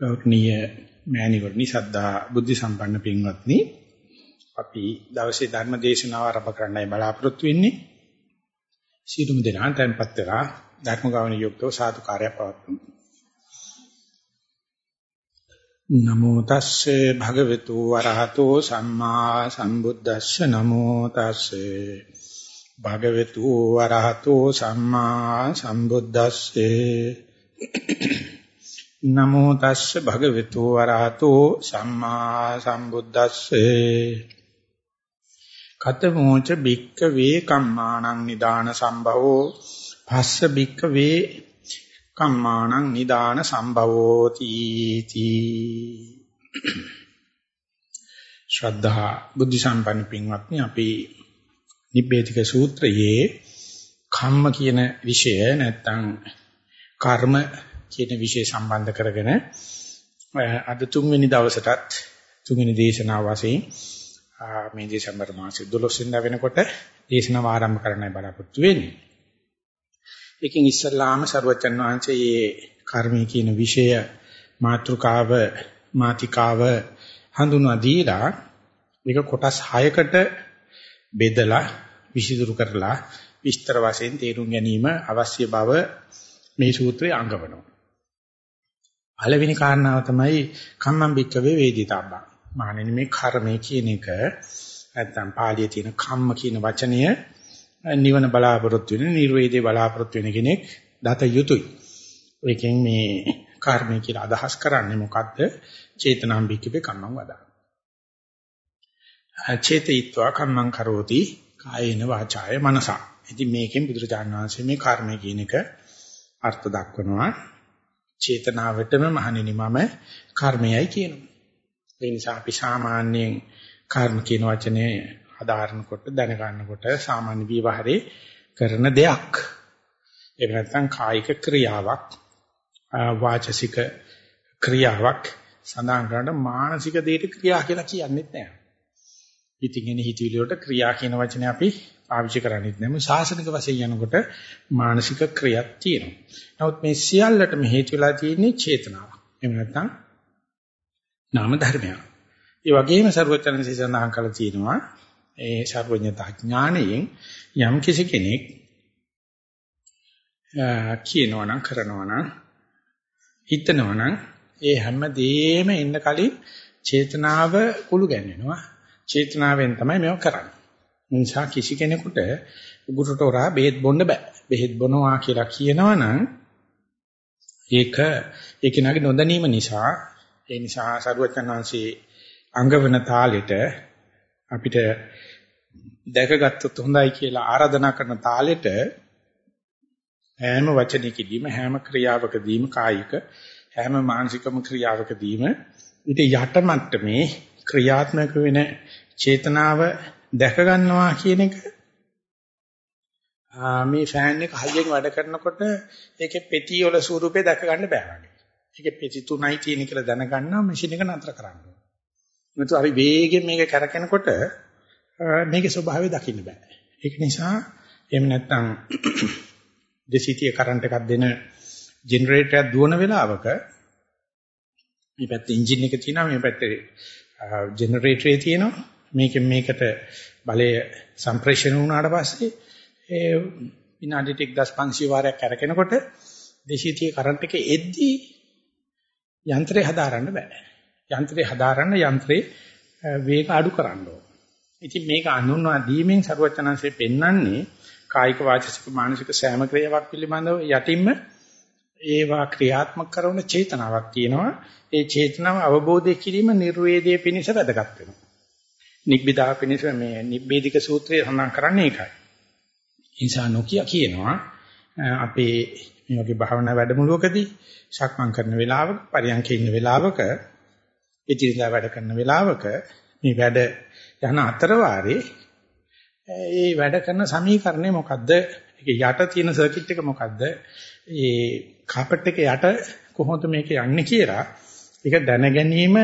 ගෞරවනීය මෑණිවරණි සද්ධා බුද්ධ සම්පන්න පින්වත්නි. අපි දවසේ ධර්ම දේශනාව ආරම්භ කරන්නයි බලාපොරොත්තු වෙන්නේ. සීතුම් දෙනා tempත් වෙලා ධර්ම ගාවන යුක්තව සාදු කාර්යය පවත්වමු. නමෝ තස්සේ භගවතු වරහතෝ සම්මා සම්බුද්දස්ස. නමෝ තස්සේ භගවතු වරහතෝ සම්මා සම්බුද්දස්සේ. නමෝ තස්ස භගවතු වරහතෝ සම්මා සම්බුද්දස්සේ. කතමෝච බික්ක වේ කම්මානං නිදාන සම්භවෝ. පස්ස බික්ක වේ කම්මානං නිදාන සම්භවෝ තීති ශ්‍රද්ධා බුද්ධ සම්පන්න පින්වත්නි අපි නිබ්බේධික සූත්‍රයේ කම්ම කියන විෂය නැත්තම් කර්ම කියන විෂය සම්බන්ධ කරගෙන අද තුන්වෙනි දවසටත් තුන්වෙනි දේශනාව වශයෙන් මේ දෙසැම්බර් මාසයේ 12 වෙනිදා වෙනකොට දේශනාව ආරම්භ කරන්නයි බලාපොරොත්තු වෙන්නේ. ඒකෙන් ඉස්සල්ලාම සරුවචන් වහන්සේ මේ කර්මී කියන විෂය මාතෘකාව මාතිකාව හඳුන්වා දීලා මේක කොටස් 6කට බෙදලා විසිතුරු කරලා විස්තර වශයෙන් තේරුම් ගැනීම අවශ්‍ය බව මේ සූත්‍රයේ අංගවනවා. පළවෙනි කාරණාව තමයි කම්මං බික්කවේ වේදිතබ්බා. මානෙනි මේ කර්මය කියන එක නැත්තම් පාළියේ තියෙන කම්ම කියන වචනය නිවන බලාපොරොත්තු වෙන නිර්වේදේ බලාපොරොත්තු වෙන කෙනෙක් දත යුතුයි. ඒකෙන් මේ කර්මය කියලා අදහස් කරන්නේ මොකද්ද? චේතනාම් බික්කවේ කම්මං වදා. චේතීත්වා කම්මං කරෝති කායේන වාචාය මනසා. ඉතින් මේකෙන් බුදුරජාණන් වහන්සේ මේ කර්මය කියන එක අර්ථ දක්වනවා. චේතනාවටම මහණෙනි මම කර්මයයි කියනවා. ඒ නිසා අපි සාමාන්‍යයෙන් කර්ම කියන වචනේ ආධාරණකොට දැනගන්නකොට සාමාන්‍ය විවහාරේ කරන දෙයක්. ඒක නැත්නම් කායික ක්‍රියාවක් වාචසික ක්‍රියාවක් සඳහන් කරන මානසික දෙයට ක්‍රියා කියලා කියන්නේත් නැහැ. ඉතින් එනේ හිතවිලි වලට ක්‍රියා කියන වචනේ අපි පාවිච්චි කරන්නේත් නැහැ. සාසනික වශයෙන් යනකොට මානසික ක්‍රියාවක් තියෙනවා. නමුත් මේ සියල්ලටම හේතු වෙලා තියෙන්නේ චේතනාව. එහෙම නැත්නම් නාම ධර්මයක්. ඒ වගේම ਸਰවචනසේ සඳහන් කළා තියෙනවා ඒ ਸਰවඥතා ඥාණයෙන් යම් කිසි කෙනෙක් කියනවා නම් කරනවා නම් හිතනවා නම් ඒ හැම දෙෙම එන්න කලින් චේතනාව කුළු ගැන්වෙනවා. චේතනාවෙන් තමයි මේක කරන්නේ. නිසා කිසි කෙනෙකුට උගුරට හොරා බෙහෙත් බොන්න බෑ. බෙහෙත් බොනවා කියලා කියනවනම් ඒක ඒ කෙනාගේ නොදැනීම නිසා ඒ නිසා සරුවචනාංශී අංගවන තාලෙට අපිට දැකගත්තොත් හොඳයි කියලා ආරාධනා කරන තාලෙට හැම වචනයකදීම හැම ක්‍රියාවකදීම කායික හැම මානසිකම ක්‍රියාවකදීම ඊට යට මට්ටමේ ක්‍රියාත්මක වෙන චේතනාව දැක ගන්නවා කියන එක මේ ෆෑන් එක හයියෙන් වැඩ කරනකොට ඒකේ පෙටි වල ස්වරූපේ දැක ගන්න බෑ වගේ. ඒකේ පෙටි තුනයි තියෙන කියලා දැනගන්නවා මැෂින් එක නතර කරන්න ඕනේ. නැතු අපි වේගෙන් මේක කරකිනකොට මේකේ ස්වභාවය දකින්න බෑ. ඒක නිසා එහෙම නැත්නම් දෙසිටිය කරන්ට් එකක් දෙන ජෙනරේටර් එකක් දුවන වෙලාවක මේ පැත්තේ එන්ජින් එක තියෙනවා මේ පැත්තේ ජෙනරේටරේ තියෙනවා මේකෙන් මේකට බලය සම්ප්‍රේෂණ වුණාට පස්සේ ඒ විනාඩියට 1500 වාරයක් කරකිනකොට 230 කරන්ට් එක එද්දී යන්ත්‍රය හදාරන්න බෑ. යන්ත්‍රය හදාරන්න යන්ත්‍රේ වේග අඩු කරන්න ඕන. ඉතින් මේක අනුන්වා දීමෙන් ਸਰවචනංශේ පෙන්වන්නේ කායික වාචික මානසික සෑම ක්‍රියාවක් පිළිබඳව යටින්ම ඒවා ක්‍රියාත්මක කරන චේතනාවක් තියෙනවා. ඒ චේතනාව අවබෝධය කිරීම නිර්වේදයේ පිණිස වැදගත් වෙනවා. නිබ්බිදා පිණිස මේ නිබ්බේධික සූත්‍රය සඳහන් කරන්නේ ඒකයි. ඉන්සා නොකිය කියනවා අපේ මේ වගේ භාවනා වැඩමුළුවකදී ශක්මන් කරන වෙලාවක පරියන්කේ ඉන්න වෙලාවක ඉතිරිලා වැඩ කරන වෙලාවක මේ වැඩ යන අතර වාරේ ඒ වැඩ කරන සමීකරණය මොකද්ද? ඒකේ යට තියෙන සර්කිට් එක මොකද්ද? ඒ කාපට් එක යට කොහොමද මේක යන්නේ කියලා ඒක දැන ගැනීම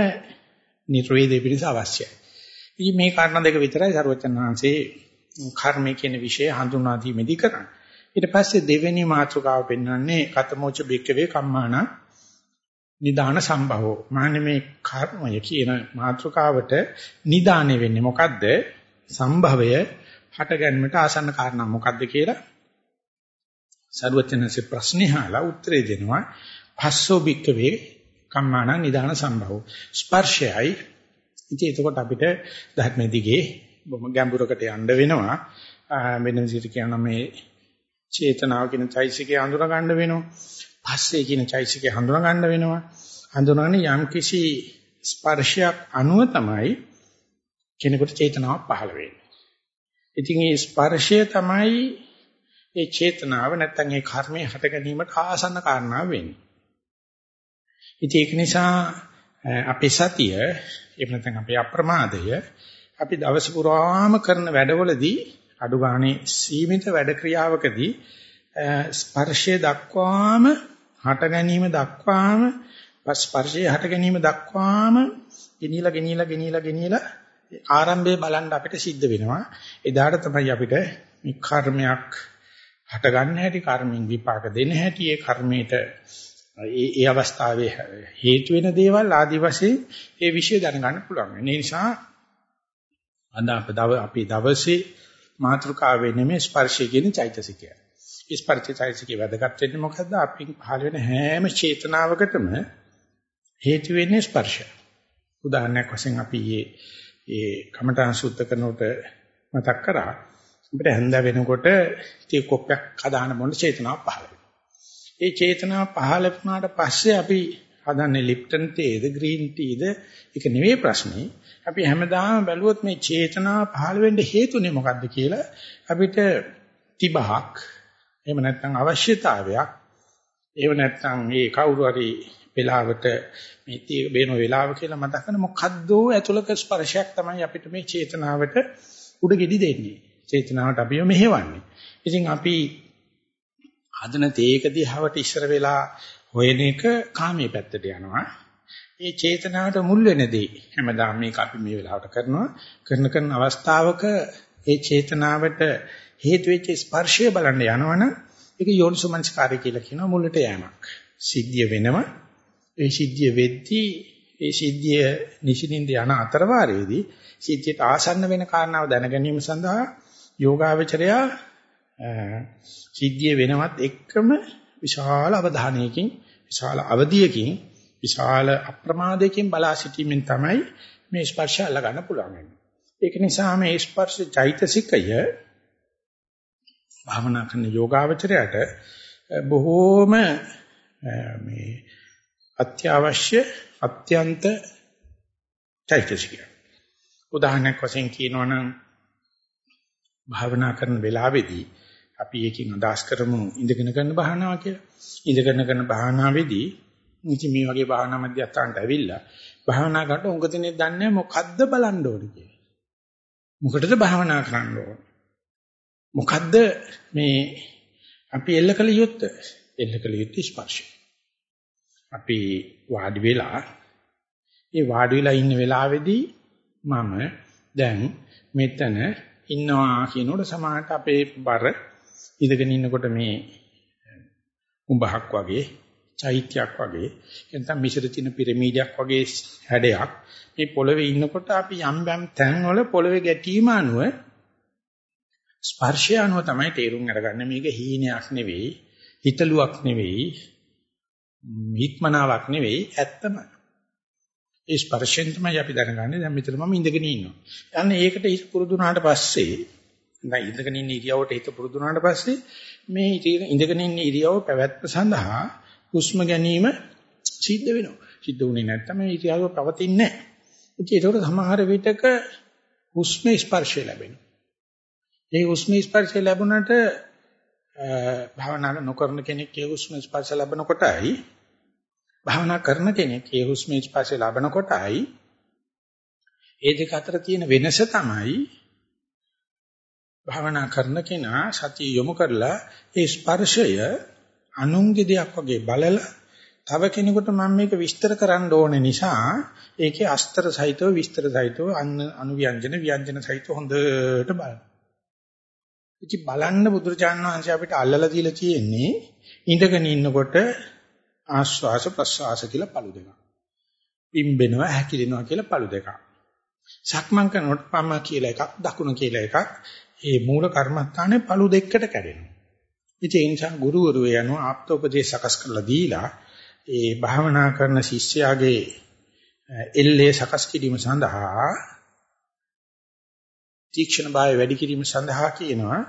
නිර්වේදේ පිණිස අවශ්‍යයි. ඉතින් මේ කාරණා දෙක විතරයි සරුවචන් වහන්සේ කර්මය කියන વિષය හඳුනා දීමේදී කරන්නේ. ඊට පස්සේ දෙවෙනි මාතෘකාව පෙන්වන්නේ කතමෝච බික්කවේ කම්මාන නිදාන සම්භවෝ. මාන්නේ මේ කර්මය කියන මාතෘකාවට නිදානෙ වෙන්නේ මොකද්ද? සම්භවය හට ගැනීමට ආසන්න කාරණා මොකද්ද කියලා සරුවචනසේ ප්‍රශ්නේ අහලා උත්තරේ දෙනවා. පස්සෝ බික්කවේ කම්මාන නිදාන සම්භවෝ. ස්පර්ශයයි. ඉතින් එතකොට අපිට ධර්මයේ දිගේ බොහොම ගැඹුරකට යන්න වෙනවා. වෙන විදිහට කියනවා මේ චේතනාව කියන චෛසිකේ හඳුනා ගන්න වෙනවා. පස්සේ කියන චෛසිකේ හඳුනා ගන්න වෙනවා. හඳුනාගන්නේ යම් කිසි ස්පර්ශයක් අනුව තමයි කෙනෙකුට චේතනාවක් පහළ වෙන්නේ. ඉතින් මේ ස්පර්ශය තමයි ඒ චේතනාව නැත්තම් ඒ කර්මයේ හට ගැනීමට ආසන්න කාරණා වෙන්නේ. ඉතින් ඒක නිසා අපේ සතිය එහෙම නැත්නම් අපේ අප්‍රමාදය අපි දවස පුරාම කරන වැඩවලදී අඩු ගානේ සීමිත වැඩ ක්‍රියාවකදී ස්පර්ශය දක්වාම හට ගැනීම දක්වාම ස්පර්ශයේ හට ගැනීම දක්වාම ගෙනියලා ගෙනියලා ගෙනියලා ගෙනියලා ආරම්භයේ බලන්න අපිට සිද්ධ වෙනවා. එදාට තමයි අපිට මේ කර්මයක් හට ගන්න හැටි කර්මෙන් විපාක දෙන හැටි ඒ කර්මයට ඒ ඒ අවස්ථාවේ හේතු වෙන දේවල් ආදි වශයෙන් ඒ વિશે දැනගන්න පුළුවන්. ඒ නිසා අද අපි දවසේ මාතෘකාව වෙන්නේ මේ ස්පර්ශය කියන චෛතසිකය. ස්පර්ශ චෛතසිකේ වැදගත් වෙන්නේ මොකද්ද? අපි පහළ වෙන හැම චේතනාවකටම හේතු වෙන්නේ ස්පර්ශය. උදාහරණයක් වශයෙන් අපි මේ ඒ කමඨාන් සුද්ධ කරනකොට මතක් කරා අපිට හැන්ද වෙනකොට තේ කොප්පයක් හදාන මොන චේතනාවක් පහළ වෙනවා. ඒ චේතනාව පහළ වුණාට පස්සේ අපි හදන්නේ ලිප්ටන් තේද ග්‍රීන් ටීද ඒක නෙවෙයි ප්‍රශ්නේ. අපි හැමදාම බැලුවොත් මේ චේතනාව පහළ වෙන්න හේතුනේ මොකද්ද කියලා අපිට තිබහක් එහෙම නැත්නම් අවශ්‍යතාවයක් එහෙම නැත්නම් මේ කවුරු හරි වෙලාවට මේ තී බේන වෙලාව කියලා මතක කරන මොකද්ද ඇතුළක ස්පර්ශයක් තමයි අපිට මේ චේතනාවට උඩ ගෙඩි දෙන්නේ. චේතනාවට අපිව මෙහෙවන්නේ. ඉතින් අපි හදන තේක දිහාවට ඉස්සර වෙලා හොයන එක කාමයේ පැත්තට යනවා. ඒ චේතනාවට මුල් වෙන දේ හැමදාම මේක අපි මේ වෙලාවට කරනවා. කරන කරන අවස්ථාවක ඒ චේතනාවට හේතු වෙච්ච ස්පර්ශය බලන්න යනවනම් ඒක යෝනිසෝමනස්කාරය කියලා කියනවා මුලට යෑමක්. සිද්ධිය වෙනව. ඒ සිද්ධිය වෙද්දී ඒ සිද්ධිය නිසින්ින්ද යන අතර වාරයේදී සිද්ධියට ආසන්න වෙන කාරණාව දැන ගැනීම සඳහා යෝගාවචරයා සිද්ධිය වෙනවත් එක්කම විශාල අවධානයකින් විශාල අවධියකින් විශාල අප්‍රමාදයකින් බලා සිටීමෙන් තමයි මේ ස්පර්ශය අල්ල ගන්න පුළුවන්. ඒක නිසා මේ ස්පර්ශ චෛතසිකය භාවනා කරන යෝගාවචරයට බොහෝම මේ අත්‍යවශ්‍ය අත්‍යන්ත චෛතසිකය. උදාහරණයක් වශයෙන් කියනවා නම් භාවනා කරන වෙලාවේදී අපි එකකින් අදහස් කරමු ඉඳගෙන කරන භාවනාව කියලා. ඉඳගෙන කරන භාවනාවේදී ඉතින් මේ වගේ භාවනා මධ්‍යස්ථානට ඇවිල්ලා භාවනා කරනකොට උඟ දිනේ දන්නේ මොකද්ද බලන්න ඕනේ කියලා. මොකටද භාවනා කරන්න ඕනේ? මොකද්ද මේ අපි එල්ල කළ යුත්තේ? එල්ල කළ යුත්තේ ස්පර්ශය. අපි වාඩි වෙලා ඒ වාඩි වෙලා ඉන්න වෙලාවේදී මම දැන් මෙතන ඉන්නවා කියනකොට සමාහට අපේ බර ඉඳගෙන ඉන්නකොට මේ උඹහක් වගේ චෛත්‍යයක් වගේ නැත්නම් මිශ්‍ර තින පිරමීඩයක් වගේ හැඩයක් මේ පොළවේ ඉන්නකොට අපි යම් යම් තැන්වල පොළවේ ගැටීම අනුව ස්පර්ශය අනුව තමයි තේරුම් අරගන්නේ. මේක හීනයක් නෙවෙයි හිතලුවක් නෙවෙයි හික්මනාවක් නෙවෙයි ඇත්තම. ඒ ස්පර්ශයෙන් තමයි අපි දැනගන්නේ. දැන් මෙතන මම ඉඳගෙන ඉන්නවා. යන්නේ ඒකට හිත පුරුදු වුණාට පස්සේ නැත්නම් ඉඳගෙන ඉන්න ඉරියවට හිත පුරුදු වුණාට පස්සේ මේ ඉඳගෙන ඉන්න ඉරියව පැවැත්ම සඳහා හුස්ම ගැනීම සිද්ධ වෙනවා. සිද්ධ වුණේ නැත්නම් මේ ඉරියව පවතින්නේ නැහැ. ඉතින් ඒකට සමහර විටක හුස්ම ස්පර්ශය ලැබෙනවා. ඒ හුස්ම ස්පර්ශය ලැබුණාට භාවනා නොකරන කෙනෙක් ඒ හුස්ම ස්පර්ශ ලැබෙන කොටයි භාවනා කරන කෙනෙක් ඒ හුස්ම ස්පර්ශය ලැබෙන කොටයි ඒ දෙක අතර තියෙන වෙනස තමයි භාවනා කරන කෙනා සතිය යොමු කරලා ඒ ස්පර්ශය අනුන්ගේ දෙයක් වගේ බලලා තව කෙනෙකුට මම මේක විස්තර කරන්න ඕනේ නිසා ඒකේ අස්තර සහිතව විස්තර සහිතව අනුව්‍යංජන ව්‍යංජන සහිතව හොඳට බලන්න. ඉති බලන්න බුදුරජාණන් වහන්සේ අපිට අල්ලලා දීලා තියෙන්නේ ඉඳගෙන ඉන්නකොට ආශ්වාස ප්‍රශ්වාස කියලා පළු දෙකක්. පිම්බෙනවා හැකිලෙනවා කියලා පළු දෙකක්. සක්මන් කරනකොට පම කියලා එකක් දකුණ කියලා එකක්. ඒ මූල කර්මස්ථානේ පළු දෙකකට කැඩෙනවා. ඉතින් ඒ නිසා ගුරුවරු යනවා ආප්තෝපදේශ සකස් කරලා දීලා ඒ භාවනා කරන ශිෂ්‍යයාගේ එල්ලේ සකස් කිරීම සඳහා තීක්ෂණ භාවය වැඩි කිරීම සඳහා කියනවා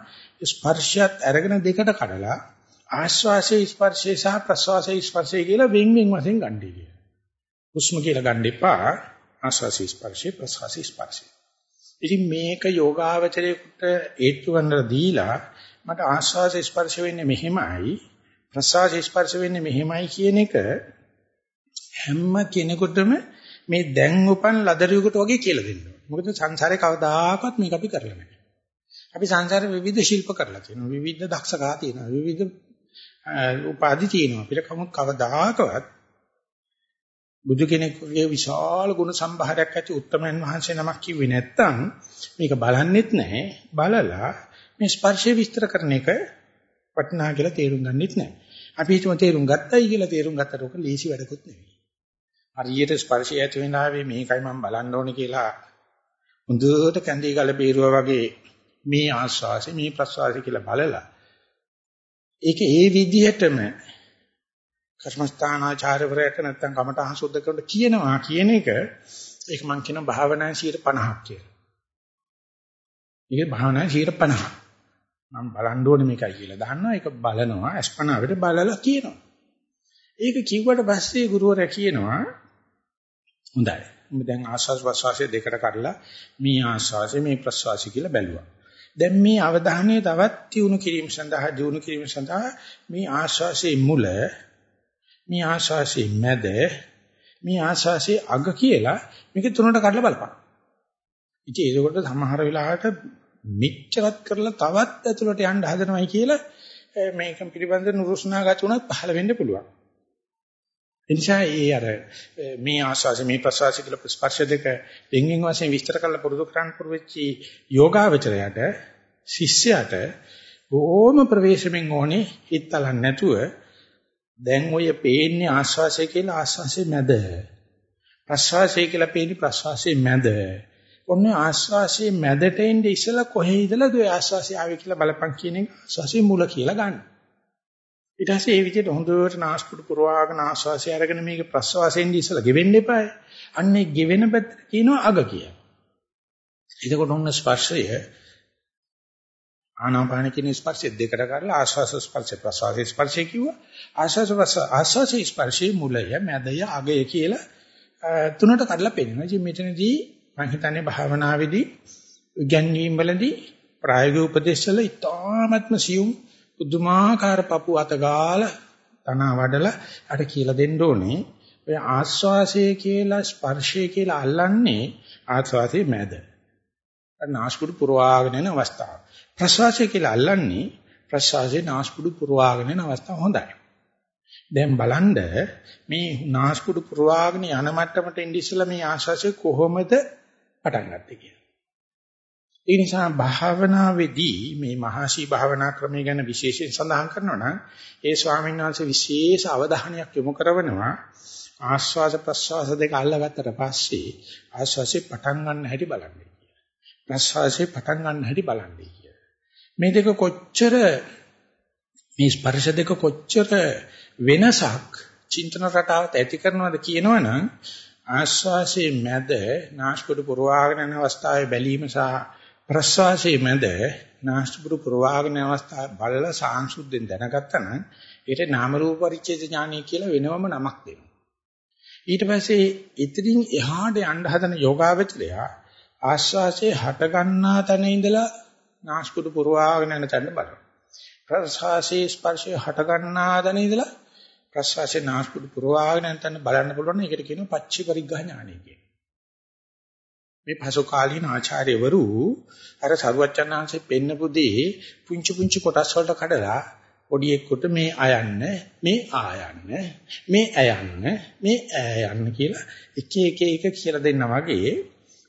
ස්පර්ශයත් අරගෙන දෙකට කඩලා ආශ්වාසයේ ස්පර්ශය සහ ප්‍රශ්වාසයේ ස්පර්ශය කියලා වෙන් වෙන් වශයෙන් ගන්නයි කියලා. හුස්ම කියලා ගන්න එපා ආශ්වාසයේ ස්පර්ශය ප්‍රශ්වාසයේ ස්පර්ශය. ඉතින් මේක යෝගාවචරයේකට හේතු ගන්නලා දීලා මට ආශ්වාස ස්පර්ශ වෙන්නේ මෙහෙමයි ප්‍රශ්වාස ස්පර්ශ වෙන්නේ මෙහෙමයි කියන එක හැම කෙනෙකුටම මේ දැන් උපන් ලදරියකට වගේ කියලා දෙන්න ඕනේ. මොකද සංසාරේ කවදාකවත් මේක අපි කරලා නැහැ. අපි සංසාරේ විවිධ ශිල්ප කරලා තියෙනවා. විවිධ දක්ෂකා තියෙනවා. විවිධ උපාධි තියෙනවා. අපිට කවුරුත් කවදාකවත් බුදු කෙනෙකුගේ විශාල ගුණ සම්භාරයක් ඇති උත්තමයන් වහන්සේ නමක් කිව්වේ නැත්තම් මේක බලන්නෙත් නැහැ. බලලා මේ ස්පර්ශය විස්තර කරන එක වටිනා කියලා තේරුම් ගන්නෙත් නැහැ. අපි හිතමු තේරුම් ගත්තයි කියලා තේරුම් ගත්තට ඔක ලීසි වැඩකුත් නෙවෙයි. හරියට ස්පර්ශය ඇති වෙන ආවේ මේකයි මම බලන්න ඕනේ කියලා හොඳට කැඳී ගල බීරුවා වගේ මේ ආස්වාසය මේ ප්‍රස්වාසය කියලා බලලා ඒක ඒ විදිහටම කර්මස්ථානාචාර්යවරයාට නැත්තම් කමඨහං සුද්ධ කරන්න කියනවා කියන එක ඒක මම කියන භාවනා 50ක් කියලා. ඒක භාවනා 50ක්. මම බලන්න ඕනේ මේකයි කියලා. දන්නවා ඒක බලනවා අස්පනාවට බලලා කියනවා. ඒක කිව්වට පස්සේ ගුරුවරයා කියනවා හොඳයි. මම දැන් ආස්වාස් ප්‍රස්වාසය දෙකට කඩලා මේ ආස්වාසය මේ ප්‍රස්වාසය කියලා බැලුවා. දැන් මේ අවධානය තවත් තියුණු කිරීම සඳහා දියුණු කිරීම සඳහා මේ ආස්වාසයේ මුල මේ ආස්වාසයේ මැද මේ ආස්වාසයේ අග කියලා මේක තුනට කඩලා බලපන්. ඉතින් ඒකකොට සමහර වෙලාවට මෙච්චරත් කරලා තවත් ඇතුළට යන්න හදනවයි කියලා මේක පිළිබඳ නුරුස්නා ගතුණක් පහළ වෙන්න පුළුවන්. එනිසා ඒ අර මේ ආස්වාස මේ ප්‍රසවාස කියලා ස්පර්ශ දෙක දෙංගෙන් වශයෙන් විස්තර කරලා පුරුදු කරන්න පුරුවෙච්චි යෝගාවචරයට ශිෂ්‍යයට බොහොම ප්‍රවේශමෙන් ඕනේ හිතලන් නැතුව දැන් ඔය පේන්නේ ආස්වාසය කියලා ආස්වාසයේ මැද ප්‍රසවාසය කියලා පේන්නේ ප්‍රසවාසයේ මැද ඔන්න ආස්වාසයේ මැදට එන්නේ ඉස්සලා කොහේ ඉඳලාද ඔය ආස්වාසය ආවේ කියලා බලපන් කියන එක ආස්වාසයේ මුල කියලා ගන්න. ඊට පස්සේ ඒ විදිහට හොඳට නාස්පුඩු පුරවාගෙන ආශ්වාසය අරගෙන මේක ප්‍රශ්වාසයෙන් ඉස්සලා ගෙවෙන්න එපායි. අන්නේ ගෙවෙන පැත්ත කියනවා අග කියලා. එතකොට ඔන්න ස්පර්ශය ආනාපාන කියන ස්පර්ශය දෙකට කරලා ආශ්වාස ස්පර්ශය ප්‍රශ්වාස ස්පර්ශය කිව්වා. ආශ්වාස ආශ්වාස ස්පර්ශයේ මුලය මැදය අගය කියලා තුනට කඩලා පෙන්නනවා. ඉතින් මෙතනදී මම හිතන්නේ භාවනාවේදී ගැන්වීම් වලදී ප්‍රායෝගික උපදේශවල ඉතාමත්ම සියුම් පුදුමාකාර පපු අත ගාලා තන වඩලා අර කියලා දෙන්න ඕනේ. ඔය ආස්වාසය කියලා ස්පර්ශය කියලා අල්ලන්නේ ආස්වාසයේ මැද. අර නාස්පුඩු පුරවාගෙන යන අවස්ථාව. ප්‍රස්වාසය කියලා අල්ලන්නේ ප්‍රස්වාසයේ නාස්පුඩු පුරවාගෙන යන අවස්ථාව හොඳයි. දැන් බලන්න මේ නාස්පුඩු පුරවාගෙන යන මට්ටමට ඉඳි ඉස්සලා මේ ආස්වාසය කොහොමද පටන් ගත්තේ කියලා. ඒ නිසා භාවනාවේදී මේ මහාශී භාවනා ක්‍රමය ගැන විශේෂයෙන් සඳහන් කරනවා නම් ඒ ස්වාමීන් වහන්සේ විශේෂ අවධානයක් යොමු කරනවා ආස්වාද ප්‍රස්වාස දෙක අල්ලගත්තට පස්සේ ආස්වාසේ පටන් ගන්න හැටි බලන්න කියලා. ප්‍රස්වාසේ පටන් ගන්න හැටි බලන්න කියලා. මේ දෙක කොච්චර මේ ස්පර්ශ දෙක කොච්චර වෙනසක් චින්තන රටාවත් ඇති කරනවද කියනවනම් ආස්වාසේ මැද නාස්පුඩු පුරවාගෙන යන අවස්ථාවේ බැලීම සහ ප්‍රස්වාසයේ මැද නාස්තිපුරු ප්‍රවාහගෙන අවස්ථාව බලලා සාංශුද්ධෙන් දැනගත්තා නම් ඒකට නාම රූප පරිච්ඡේද ඥානය කියලා වෙනවම නමක් දෙනවා. ඊට පස්සේ ඉතින් එහාට යන්න හදන යෝගාවචරය ආශ්වාසයේ හට ගන්නා තැන ඉඳලා නාස්පුඩු පුරවාගෙන යන තැන බලනවා. ප්‍රස්වාසයේ ස්පර්ශයේ හට ගන්නා තැන ඉඳලා ප්‍රස්වාසයේ නාස්පුඩු පුරවාගෙන යන තැන බලන්න පුළුවන්. ඒකට කියනවා පච්චි පරිග්‍රහ ඥානය කියලා. මේ පසු කාලීන ආචාර්යවරු අර සරුවච්චන්හන්සේ පෙන්නපු දේ පුංචි පුංචි කොටස් වලට කඩලා පොඩි එක්කට මේ අයන්න මේ ආයන්න මේ ඇයන්න මේ ඈයන්න කියලා එක එක එක කියලා දෙන්නා වගේ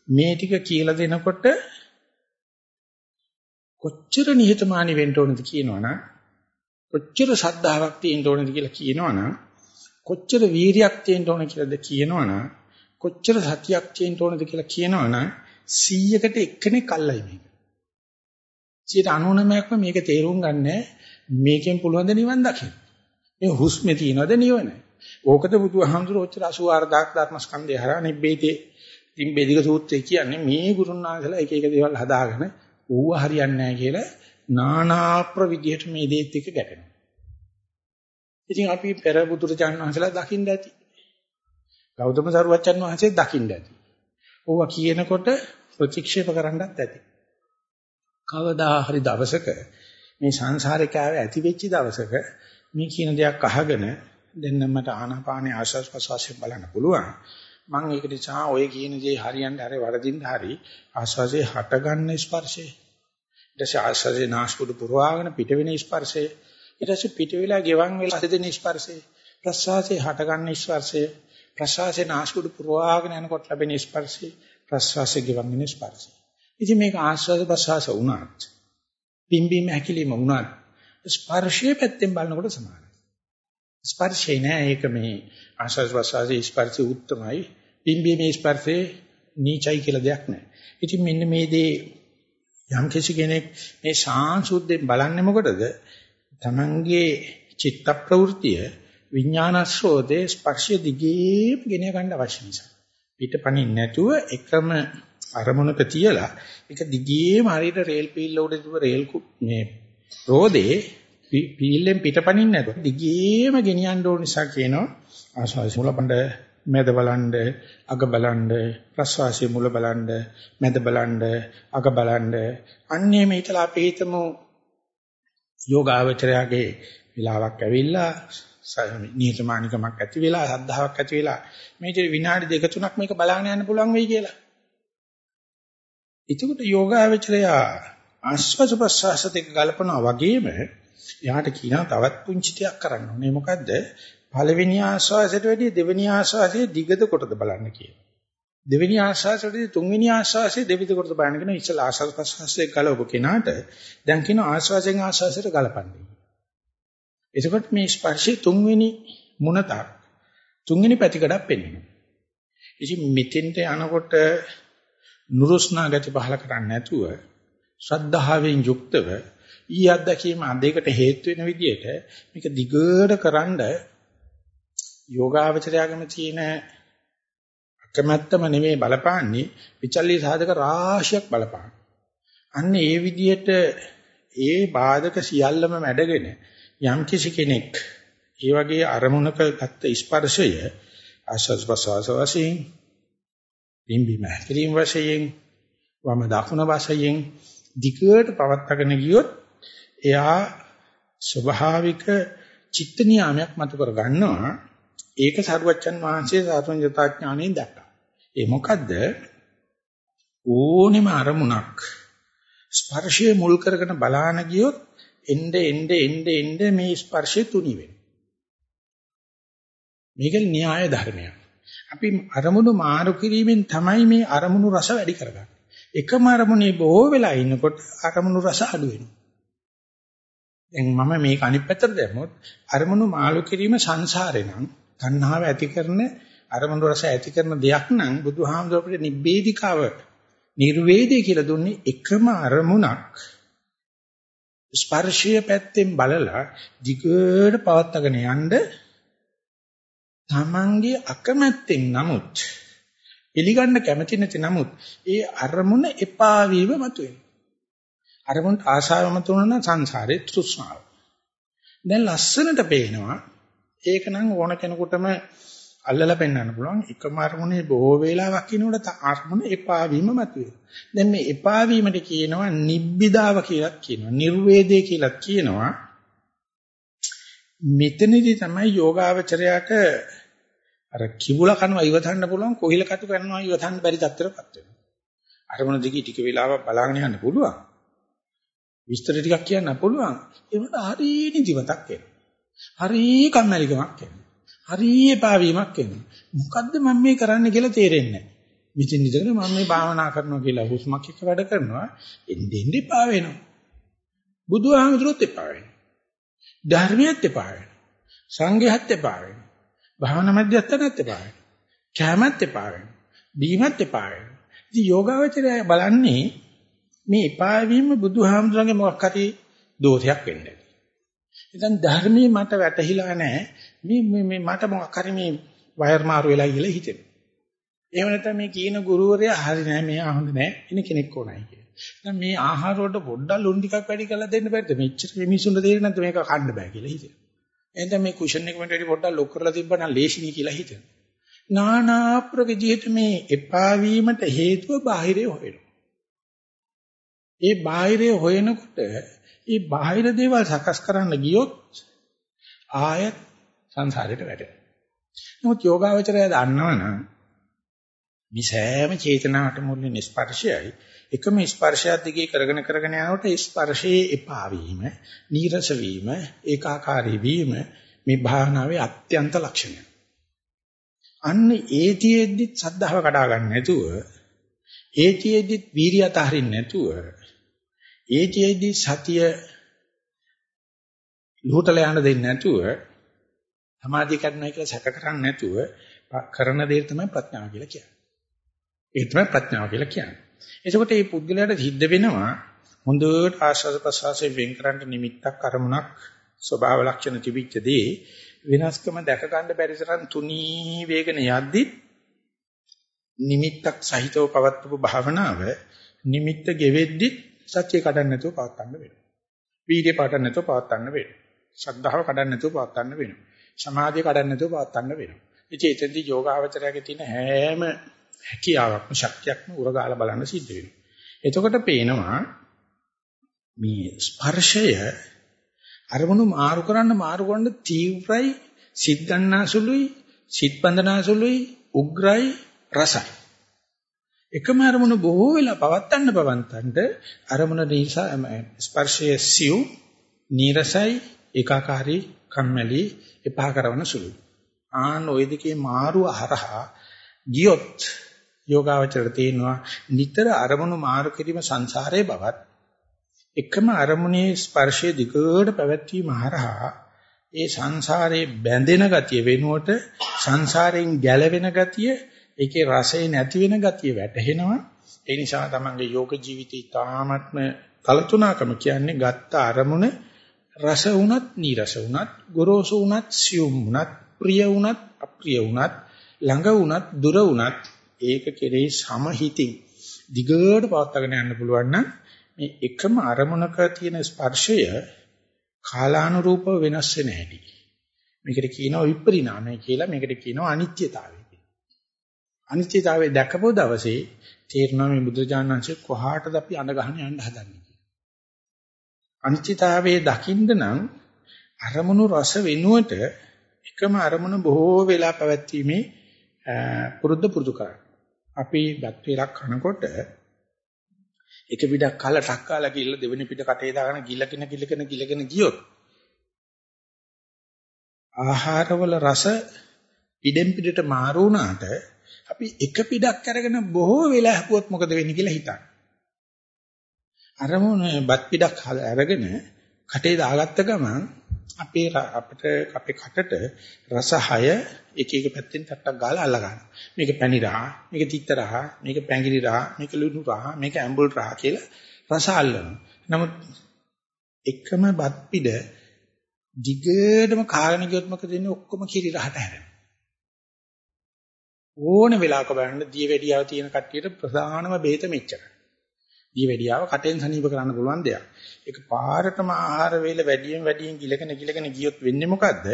මේ ටික කියලා දෙනකොට කොච්චර නිහතමානී වෙන්න ඕනද කියනවනම් කොච්චර ශ්‍රද්ධාවක් තියෙන්න ඕනද කියලා කියනවනම් කොච්චර වීරියක් තියෙන්න ඕන කියලාද කියනවනම් කොච්චර සතියක් තියෙන්න ඕනද කියලා කියනවනම් 100කට එක්කෙනෙක් අල්ලයි මේක. 99%ක්ම මේක තේරුම් ගන්නෑ මේකෙන් පුළුවන් ද නිවන් දකින්න. මේ හුස්මේ තියනද නිවන. ඕකද බුදුහාමුදුරුවෝ ඔච්චර 84000ක් ධර්මස්කන්ධය හරහා නිබ්බේතේ තිම්බේදික සූත්‍රය කියන්නේ මේ ගුරුනාථලා එක එක දේවල් හදාගෙන ඌව හරියන්නේ නැහැ කියලා නානා ප්‍රවිධියට මේ දේත් එක්ක ගැටෙනවා. ඉතින් අපි පෙර බුදුරජාණන් වහන්සේලා දකින්න ඇති. ගෞතම සරුවච්චන් වහන්සේ දකින්න ඇති. ඕවා කියනකොට ප්‍රතික්ෂේප කරන්නත් ඇති. කවදා හරි දවසක මේ සංසාරේ කෑවේ ඇති වෙච්ච දවසක මේ කියන දෙයක් අහගෙන දෙන්න මට ආනාපානේ ආශස් ප්‍රසවාසයෙන් බලන්න පුළුවන්. මම ඒක නිසා ඔය කියන දේ හරියන්න හරි වරදින්න හරි ආශාසයේ හටගන්න ස්පර්ශය. ඊට පස්සේ ආශාසයේ නාස්පුඩු පුරවාගෙන පිට වෙන ස්පර්ශය. ඊට පස්සේ පිට වෙලා ගෙවන් වෙලා හදෙන ස්පර්ශය. ප්‍රසවාසයේ හටගන්න ස්පර්ශය. ප්‍රසවාසයේ නාස්පුඩු පුරවාගෙන යනකොට ලැබෙන ස්පර්ශය. ප්‍රසවාසයේ ගෙවන් වෙන ස්පර්ශය. ඉතින් මේක ආශ්වාස ප්‍රසවාස වුණත් පිම්බීම හැකිලිම වුණත් ස්පර්ශයේ පැත්තෙන් බලනකොට සමානයි. ස්පර්ශේ නෑ ඒක මේ ආශ්වාස ප්‍රසවාසයේ ස්පර්ශය උත්තරමයි පිම්බීමේ ස්පර්ශේ නීචයි කියලා දෙයක් නෑ. ඉතින් මෙන්න මේ දේ යම් කෙනෙක් මේ සාංශුද්ධයෙන් බලන්නේ මොකටද? තමන්ගේ චිත්ත ප්‍රවෘතිය විඥානස්රෝතේ ස්පර්ශය දිගේම ගෙන ගන්න අවශ්‍ය නිසා. පිටපණින් නැතුව එකම අරමුණක තියලා ඒක දිගේම හරියට රේල් පීල්ල උඩ තිබ්බ රේල් මේ රෝදේ පීල්ලෙන් පිටපණින් නැතුව දිගේම ගෙනියන්න ඕන නිසා කියනවා ආශ්වාස මුල බණ්ඩ මැද බලන්න අග බලන්න ප්‍රශ්වාසයේ මුල බලන්න මැද බලන්න අග බලන්න අන්නේ මේතලා අපි හිතමු යෝගාවචරයාගේ විලාවක් ඇවිල්ලා නියතමානිකමක් ඇති වෙලා සද්ධාාවක් ඇති වෙලා මේක විනාඩි දෙක තුනක් මේක බලාගෙන යන්න පුළුවන් වෙයි කියලා. එතකොට යෝගාවචරය ආස්වාද ප්‍රසවාස දෙක ගලපනවා වගේම එයාට කියනවා තවත් පුංචි ටිකක් කරන්න ඕනේ. මොකද්ද? පළවෙනි ආස්වාසයට වැඩිය දෙවෙනි ආස්වාසයේ දිගද කොටද බලන්න කියනවා. දෙවෙනි ආස්වාසයේදී තුන්වෙනි ආස්වාසයේ දෙවිද කොටද බලන්න කියන ඉස්සලා ආස්වාද ප්‍රසවාසයේ ගලවපු කෙනාට දැන් කියන ආස්වාසයෙන් ආස්වාසයට ගලපන්නේ. එතකොට මේ ස්පර්ශයේ තුන්වෙනි මුණතක් තුන්වෙනි පැතිකඩක් පෙන්වෙනවා. ඉතින් මෙතෙන්ට යනකොට නුරුස්නා ගති පහල කරන්නේ නැතුව ශ්‍රද්ධාවෙන් යුක්තව ඊ අත්දැකීම අධේකට හේතු වෙන විදිහට මේක දිගට කරන්ඩ යෝගාවචරයගම තියෙන අකමැත්තම නෙමෙයි බලපාන්නේ විචල්්‍ය සාධක රාශියක් බලපාන. අන්න ඒ විදිහට ඒ බාධක සියල්ලම මැඩගෙන යම් කිසි කෙනෙක් ඒ වගේ අරමුණක ගත්ත ස්පර්ශය ආස්වාද ප්‍රසවාස වශයෙන් බිම්බිම හැකිරීම වශයෙන් වම දකුණ වශයෙන් දිගට පවත්වාගෙන ගියොත් එයා ස්වභාවික චිත්ත නියාමයක් මතු කර ගන්නවා. ඒක සරුවච්චන් වහන්සේ සාතුන්‍යතා ඥාණයෙන් දැක්කා. ඒ මොකද්ද? ඕනෙම අරමුණක් ස්පර්ශයේ මුල් කරගෙන බලාන ගියොත් එnde එnde එnde එnde මේ ස්පර්ශය තුනි වෙනවා. මේක න්‍යාය ධර්මයක්. අපි අරමුණු මාරු කිරීමෙන් තමයි මේ අරමුණු රස වැඩි කරගන්නේ. එකම අරමුණේ බොහෝ වෙලා ඉන්නකොට අරමුණු රස අඩු වෙනවා. දැන් මම මේක අනිත් පැත්තට දැම්මොත් අරමුණු මාළු කිරීම සංසාරේ නම් තණ්හාව ඇති කරන අරමුණු රස ඇති කරන දෙයක් නම් බුදුහාමුදුර අපිට නිබ්බේධිකාව නිර්වේදේ කියලා දුන්නේ එකම අරමුණක් ස්පර්ශීය පැත්තෙන් බලලා දිගට පවත්වාගෙන යන්න තමන්ගේ අකමැත්තෙන් නමුත් පිළිගන්න කැමති නැති නමුත් ඒ අරමුණ එපා වීම මතුවෙනවා. අරමුණට ආශාව මතුවන සංසාරේ තෘෂ්ණාව. දැන් ලස්සනට පේනවා ඒක නම් ඕන කෙනෙකුටම අල්ලලා පෙන්වන්න පුළුවන් එකම අරමුණේ බොහෝ වේලාවක් ඉනකොට අරමුණ එපා වීම මතුවේ. දැන් මේ එපා වීමට කියනවා නිබ්බිදාව කියලා කියනවා. නිර්වේදේ කියලා කියනවා. මෙතනදී තමයි යෝගාවචරයට අර කිඹුල කනවා ඉවතන්න පුළුවන් කොහිල කටු කරනවා ඉවතන්න බැරි තත්ත්වයකටපත් වෙනවා. අරමුණ දිගේ ටික වෙලාවක් බලාගෙන යන්න පුළුවන්. විස්තර ටිකක් කියන්න පුළුවන්. ඒකට හරි නිදිමතක් එනවා. හරි කම්මැලිකමක් එනවා. හරි එපාවීමක් එනවා. මොකද්ද මම මේ කරන්නේ කියලා තේරෙන්නේ නැහැ. විචින් ඉඳගෙන මම මේ භාවනා කරනවා කියලා හුස්මක් එක්ක වැඩ කරනවා. එන්නේ එන්නේ එපා වෙනවා. බුදුහාමුදුරුවොත් එපා වෙනවා. ධර්මයේත් එපා වෙනවා. සංඝයත් එපා වෙනවා. භාවනා මධ්‍යස්ථානත් එපා වෙනවා. කැමැත් එපා වෙනවා. බීමත් එපා වෙනවා. ඉතින් යෝගාවචරය බලන්නේ මේ එපා වීම බුදුහාමුදුරන්ගේ මොකක් හරි දෝෂයක් වෙන්නේ. ඉතින් ධර්මයේ මට වැටහිලා නැහැ. මේ මේ මට මොකක් හරි මේ වයර් මාරු වෙලා කියලා හිතෙනවා. එහෙම නැත්නම් මේ කියන ගුරුවරයා හරි නෑ මෙයා හොඳ නෑ ඉන්න කෙනෙක් ඕනයි කියලා. දැන් මේ ආහාර වලට පොඩ්ඩක් ලුණු ටිකක් වැඩි කරලා දෙන්න බැරිද? මෙච්චර මිනිසුන්ට තේරෙන්නේ නැත්නම් මේක කන්න බෑ කියලා හිතෙනවා. එහෙනම් මේ කුෂන් එක මට වැඩි පොඩ්ඩක් ලොක් කරලා තිබ්බනම් ලේසියි කියලා හිතෙනවා. නානා ප්‍රවිජිත මේ එපා වීමට හේතුව බාහිරේ හොයනවා. ඒ බාහිරේ හොයනකොට ඒ බාහිර දේවල් සකස් කරන්න ගියොත් ආයත් සංසාරයට වැටෙනවා. නමුත් යෝගාවචරය දන්නවනම් මේ සෑම චේතනාවට මුලින් ස්පර්ශයයි එකම ස්පර්ශයක් දිගේ කරගෙන කරගෙන යනකොට ඒ ස්පර්ශයේ එපා වීම, නීරස වීම, ඒකාකාරී වීම මේ භාවනාවේ අත්‍යන්ත ලක්ෂණය. අන්න ඒතියෙද්දි සද්ධාව කඩා ගන්න නැතුව ඒතියෙද්දි වීරිය අතහරින්න නැතුව ඒතියෙද්දි සතිය ලුහුටල යන්න දෙන්නේ නැතුව සමාධිය කරනවා කියලා සැක කරන්නේ නැතුව කරන දේ තමයි ප්‍රඥාව කියලා කියන්නේ. ඒ තමයි ප්‍රඥාව කියලා කියන්නේ. එතකොට මේ පුද්ගලයාට සිද්ධ වෙනවා හොඳට ආශ්වාස ප්‍රශ්වාසයෙන් වෙන් කරන්න නිමිත්තක් අරමුණක් ස්වභාව ලක්ෂණ තිබිච්චදී වෙනස්කම දැක ගන්න බැරි තරම් තුනී වේගන යද්දි නිමිත්තක් සහිතව පවත්වපු භාවනාව නිමිත්ත ගෙවෙද්දි සත්‍ය කඩන්න නැතුව පවත්වන්න වෙනවා. වීර්ය පාඩන්න නැතුව පවත්වන්න වෙනවා. ශ්‍රද්ධාව කඩන්න නැතුව පවත්වන්න වෙනවා. සමාධිය කඩන්න නැතුව පවත්වන්න වෙනවා. ඉතින් එතෙන්දී යෝගාවචරයේ තියෙන හැම හැකියාවක්ම ශක්තියක්ම උරගාලා බලන්න සිද්ධ වෙනවා. එතකොට පේනවා මේ ස්පර්ශය අරමුණු මාරු කරන්න මාරු කරන්න තීව්‍රයි සිත් ගන්නාසුළුයි සිත් බඳනාසුළුයි උග්‍රයි රසයි. එකම අරමුණු බොහෝ වෙලා පවත්තන්න පවත්තන්ට අරමුණ නිසා ස්පර්ශයේ සිව් නීරසයි ඒකාකාරී කම්මැලි එපා කරන සුළුයි. ආන් ওই දෙකේ මාරු හරහා ගියොත් යෝගාවචරයට තේනවා නිතර අරමුණු මාරු කිරීම සංසාරයේ බවත් එකම අරමුණේ ස්පර්ශයේ දිගට පැවැත්වීම හරහා ඒ සංසාරේ බැඳෙන ගතිය වෙනුවට සංසාරයෙන් ගැලවෙන ගතිය ඒකේ රසය නැති වෙන ගතිය වැටහෙනවා ඒ නිසා තමන්ගේ යෝග ජීවිතය තාමත්ම කලතුණකම කියන්නේ ගත්ත අරමුණ රස වුණත් නීරස වුණත් ගොරෝසු වුණත් සියුම් වුණත් ප්‍රිය වුණත් අප්‍රිය වුණත් ළඟ වුණත් දුර වුණත් ඒක කෙරෙහි සමහිතින් දිගට පවත්වාගෙන යන්න පුළුවන් නම් මේ එකම අරමුණක තියෙන ස්පර්ශය කාලානුරූපව වෙනස් වෙන හැටි. මේකට කියනවා විපරිණාමය කියලා මේකට කියනවා අනිත්‍යතාවය කියලා. අනිත්‍යතාවය දැකපු දවසේ තේරෙනවා මේ බුදුජානනාංශේ කොහාටද අපි අඳ ගහන යන්න හදන්නේ කියලා. අනිත්‍යතාවයේ දකින්න නම් අරමුණු රස වෙනුවට එකම අරමුණ බොහෝ වෙලා පැවැත්වීමේ පුරුද්ද පුරුදු කරන්න. අපි බත් වේලක් කනකොට එක පිටක් කාලා ටක් කාලා ගිහලා දෙවෙනි පිට කටේ දාගෙන ගිලගෙන ගිලගෙන ගිලගෙන ගියොත් ආහාරවල රස පිටෙන් පිටට මාරු වුණාට අපි එක පිටක් අරගෙන බොහෝ වෙලා හැපුවොත් මොකද වෙන්නේ කියලා හිතන්න. අරමුණ බත් පිටක් අරගෙන කටේ දාගත්ත ගමන් අපේ අපිට අපේ කටට රස 6 එක එක පැත්තෙන් ටට්ටක් ගාලා අල්ල ගන්නවා. මේක පැණි රහ, මේක තිත්ත රහ, මේක පැංගිරි රහ, මේක ලුණු රහ, මේක ඇඹුල් රහ කියලා රස අල්ලනවා. නමුත් එකම බත් පිට දිගටම කාගෙන ගියොත් මොකද වෙන්නේ? ඔක්කොම කිරි රහට හැරෙනවා. ඕන වෙලාවක බලන්න දියවැඩියාව තියෙන කට්ටියට ප්‍රධානම බේත මෙච්චරයි. දියවැඩියාව කටෙන් සනීප කරන්න පුළුවන් දෙයක්. ඒක පාරටම ආහාර වේල වැඩියෙන් වැඩියෙන් ගිලගෙන ගිලගෙන ගියොත් වෙන්නේ මොකද්ද?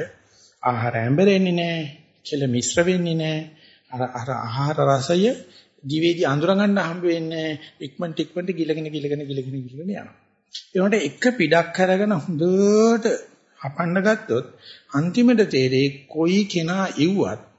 ආහාර ඇඹරෙන්නේ නැහැ, කෙල මිශ්‍ර වෙන්නේ නැහැ. අර අර ආහාර රසය දිවේදී අඳුර ගන්න හම්බ වෙන්නේ ඉක්මනට ඉක්මනට ගිලගෙන ගිලගෙන ගිලගෙන ගිලගෙන යනවා. ඒනොට එක පිටක් අරගෙන හොඳට හපන්න ගත්තොත් අන්තිමට තේරෙයි කොයි කෙනා ඉව්වත්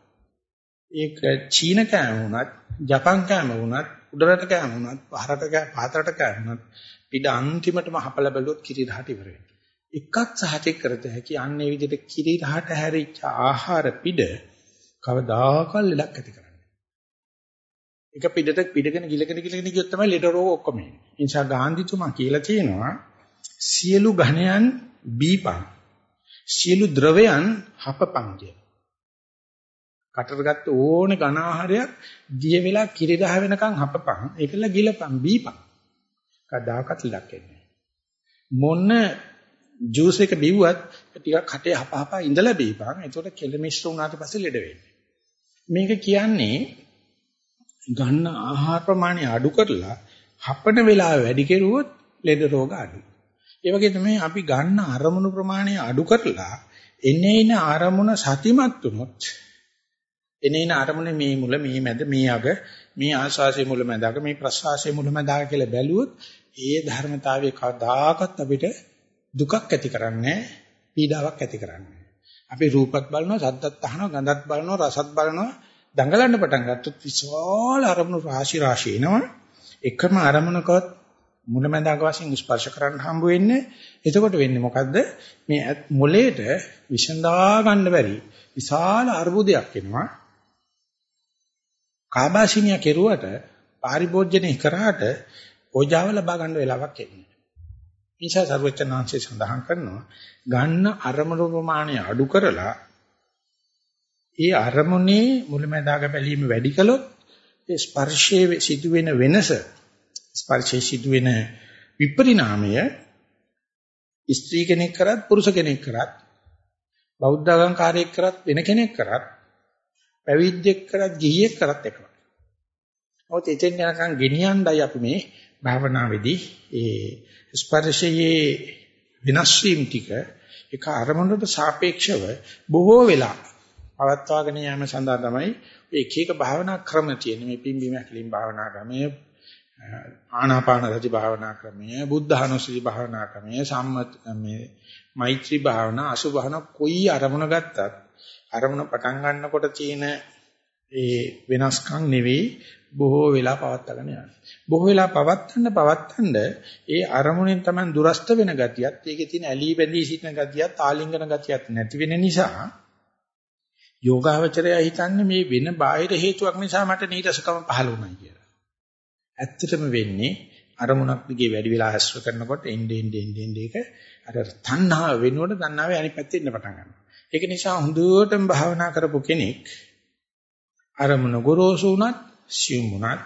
ඒක චීන කෑම වුණත්, ජපන් කෑම වුණත්, උඩරට කෑම වුණත්, පහරට කෑම, පාතරට කෑම වුණත් පිට අන්තිමටම හපල බැලුවොත් කිරි රහට ඉවර වෙනවා. එකක් සහතික කරත හැකි අන්නේ විදිහට කිරි රහට හැරිච්ච ආහාර පිට කවදාකවත් ලෙඩක් ඇති කරන්නේ. එක පිටට පිටගෙන ගිලගෙන ගිලගෙන ගියොත් තමයි ලෙඩ රෝග ඔක්කොම එන්නේ. ඒ නිසා ගාන්ධිතුමා කියලා තියෙනවා සියලු ඝණයන් බීපං සියලු ද්‍රවයන් හපපං කියලා. කටට ගත්ත ඕනේ ඝන ආහාරයක් දිය වෙලා කිරි දහ වෙනකන් හපපන්. ඒකල ගිලපන් බීපන්. කදාකත් ලක් එන්නේ. මොන ජූස් එක බිව්වත් ටිකක් කටේ හපහපා ඉඳලා බීපන්. එතකොට කෙල මිශ්‍ර වුණාට පස්සේ ලෙඩ වෙන්නේ. මේක කියන්නේ ගන්න ආහාර ප්‍රමාණය අඩු කරලා හපන වෙලාව වැඩි කෙරුවොත් ලෙඩ රෝග අඩුයි. ඒ වගේ තමයි අපි ගන්න අරමුණු ප්‍රමාණය අඩු කරලා එන්නේ ඉන අරමුණ සතිමත් වුනොත් එනේ ඉන අරමුණ මේ මුල මේ මැද මේ අග මේ ආශාසයේ මුල මැද අග මේ ප්‍රසවාසයේ මුල මැද අග කියලා බැලුවොත් ඒ ධර්මතාවයේ කවදාකවත් අපිට දුකක් ඇති කරන්නේ පීඩාවක් ඇති කරන්නේ. අපි රූපත් බලනවා, ශබ්දත් අහනවා, ගඳත් බලනවා, රසත් බලනවා, දඟලන්න පටන් ගත්තොත් විශාල අරමුණු රාශි රාශි එනවා. එකම අරමුණකවත් මුලැමැදාක වශයෙන් ස්පර්ශ කරන්න හම්බ වෙන්නේ. එතකොට වෙන්නේ මොකද්ද? මේ මොලේට විසඳා ගන්න බැරි විශාල අර්බුදයක් එනවා. කාබාසිනිය කෙරුවට පාරිභෝජනේ කරාට ඕජාව ලබා ගන්න වෙලාවක් එන්නේ. නිසා සර්වචනාංශය සඳහන් කරනවා ගන්න අරමුණු ප්‍රමාණය අඩු කරලා ඒ අරමුණේ මුලැමැදාක බැලීම වැඩි කළොත් ඒ ස්පර්ශයේ සිදුවෙන වෙනස ස්පර්ශයේ සිදුවෙන විපරිණාමය ස්ත්‍රී කෙනෙක් කරත් පුරුෂ කෙනෙක් කරත් බෞද්ධ ආගම්කාරයෙක් කරත් වෙන කෙනෙක් කරත් පැවිද්දෙක් කරත් ගිහියෙක් කරත් එකමයි. ඔතන එතෙන් යනකම් ගෙනියන්නයි අපි මේ භාවනාවේදී ඒ ස්පර්ශයේ විනාශ වීම ටික එක අරමුණට සාපේක්ෂව බොහෝ වෙලා පවත්වාගෙන යාම සඳහා තමයි එක එක භාවනා ක්‍රම තියෙන්නේ මේ පිම්බීම හැකලින් භාවනා ක්‍රමය ආනාපාන සති භාවනා ක්‍රමය බුද්ධානුස්සති භාවනා ක්‍රමය සම්මත මේ මෛත්‍රී භාවනා අසු භාවනා කොයි අරමුණ ගත්තත් අරමුණ පටන් ගන්නකොට තියෙන ඒ වෙනස්කම් නෙවෙයි බොහෝ වෙලා පවත්වාගෙන යන්නේ. බොහෝ වෙලා පවත්තන්න පවත්තන්න ඒ අරමුණෙන් තමයි දුරස්ත වෙන ගතියත් ඒකේ තියෙන ඇලී බැඳී සිටින ගතියත් ආලිංගන ගතියත් නැති වෙන නිසා යෝගාවචරය හිතන්නේ මේ වෙන බාහිර හේතුවක් නිසා මට නීරසකම පහළ වුණා කියලා. ඇත්තටම වෙන්නේ අරමුණක් දිගේ වැඩි වෙලා ඇස්ව කරනකොට එන්නේ එන්නේ එන්නේ ඒක අර තණ්හාව වෙනුවට තණ්හාවේ අනිත් පැත්තේ ඉන්න පටන් ගන්නවා. ඒක නිසා හොඳටම භාවනා කරපු කෙනෙක් අරමුණ ගොරෝසු වුණත්, සියුම් වුණත්,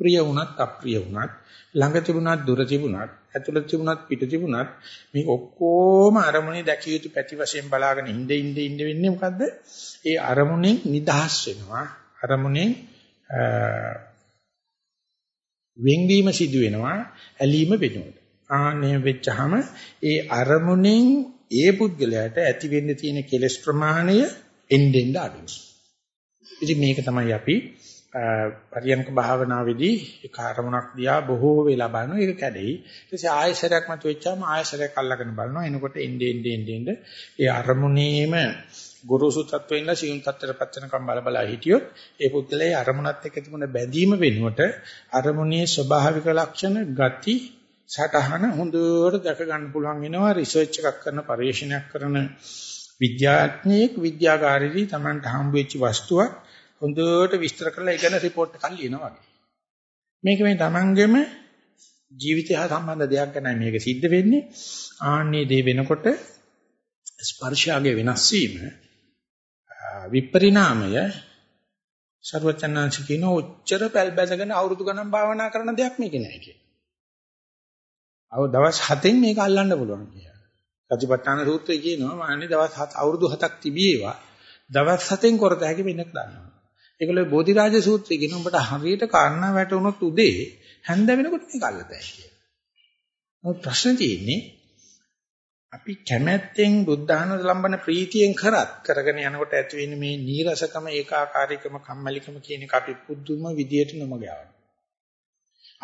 ප්‍රිය වුණත්, අප්‍රිය වුණත්, ළඟ තිබුණත්, දුර තිබුණත්, ඇතුළත තිබුණත්, පිට තිබුණත් මේ ඔක්කොම අරමුණේ දැකිය යුතු පැති වශයෙන් බලාගෙන ඉඳ ඉඳ ඉඳ වෙන්නේ මොකද්ද? ඒ අරමුණෙන් නිදහස් වෙනවා. අරමුණෙන් වෙන්වීම සිදු වෙනවා ඇලීම වෙනකොට. ආනේ වෙච්චහම ඒ අරමුණෙන් ඒ පුද්ගලයාට ඇති වෙන්න තියෙන කෙලස් ප්‍රමාණය එන්නෙන් අඩුයි. ඉතින් මේක තමයි අපි පරියන්ක භාවනාවේදී ඒ කාර්මුණක් දිහා බොහෝ වෙලා බලනවා ඒක කැඩෙයි. ඊට පස්සේ ආයශරයක් මත වෙච්චාම ආයශරයක් අල්ලගෙන බලනවා. එනකොට එන්නේ එන්නේ එන්නේ ඒ අරමුණේම ගුරුසු තත්වෙන්න සියුම් තත්ත්වයටපත් වෙනකම් බල බල හිටියොත් ඒ පුද්ගලයා අරමුණත් එක්ක තිබුණ බැඳීම වෙනුවට අරමුණේ ස්වභාවික ලක්ෂණ ගති සටහන හොඳට දැක ගන්න පුළුවන් වෙනවා රිසර්ච් එකක් කරන පරිශීලනයක් කරන විද්‍යාඥයෙක් විද්‍යාකාරී Tamanට හම්බ වෙච්ච වස්තුවක් හොඳට විස්තර කරලා ඒ ගැන report එකක් ලියනවා වගේ. මේක මේ Tamanගෙම ජීවිතය හා සම්බන්ධ දෙයක් ගැනයි මේක සිද්ධ වෙන්නේ. ආන්නේ දේ වෙනකොට ස්පර්ශයගේ වෙනස් වීම විපරිණාමය ਸਰවචන්නාංශ කියන ඔච්චර පැල් බැසගෙන අවුරුදු ගණන් භාවනා කරන දෙයක් මේක නෑ කිය. අව දවස් 7න් මේක අල්ලන්න පුළුවන් කියලා. සතිපට්ඨාන සූත්‍රය කියනවා මාන්නේ දවස් 7 අවුරුදු 7ක් තිබීවා දවස් 7න් කරත හැකි වෙනක් දන්නවා. ඒකල බෝධිරාජ සූත්‍රය කියන උඹට හරියට කාරණා වැටුනොත් උදේ හැන්ද වෙනකොට මේක අල්ලතයි කියලා. නමුත් ප්‍රශ්නේ තියෙන්නේ අපි කැමැත්තෙන් බුද්ධානුලම්බන ප්‍රීතියෙන් කරත් කරගෙන යනකොට ඇති වෙන්නේ මේ නීරසකම ඒකාකාරීකම කම්මැලිකම කියන එක අපි පුදුම විදියට නොමග යවනවා.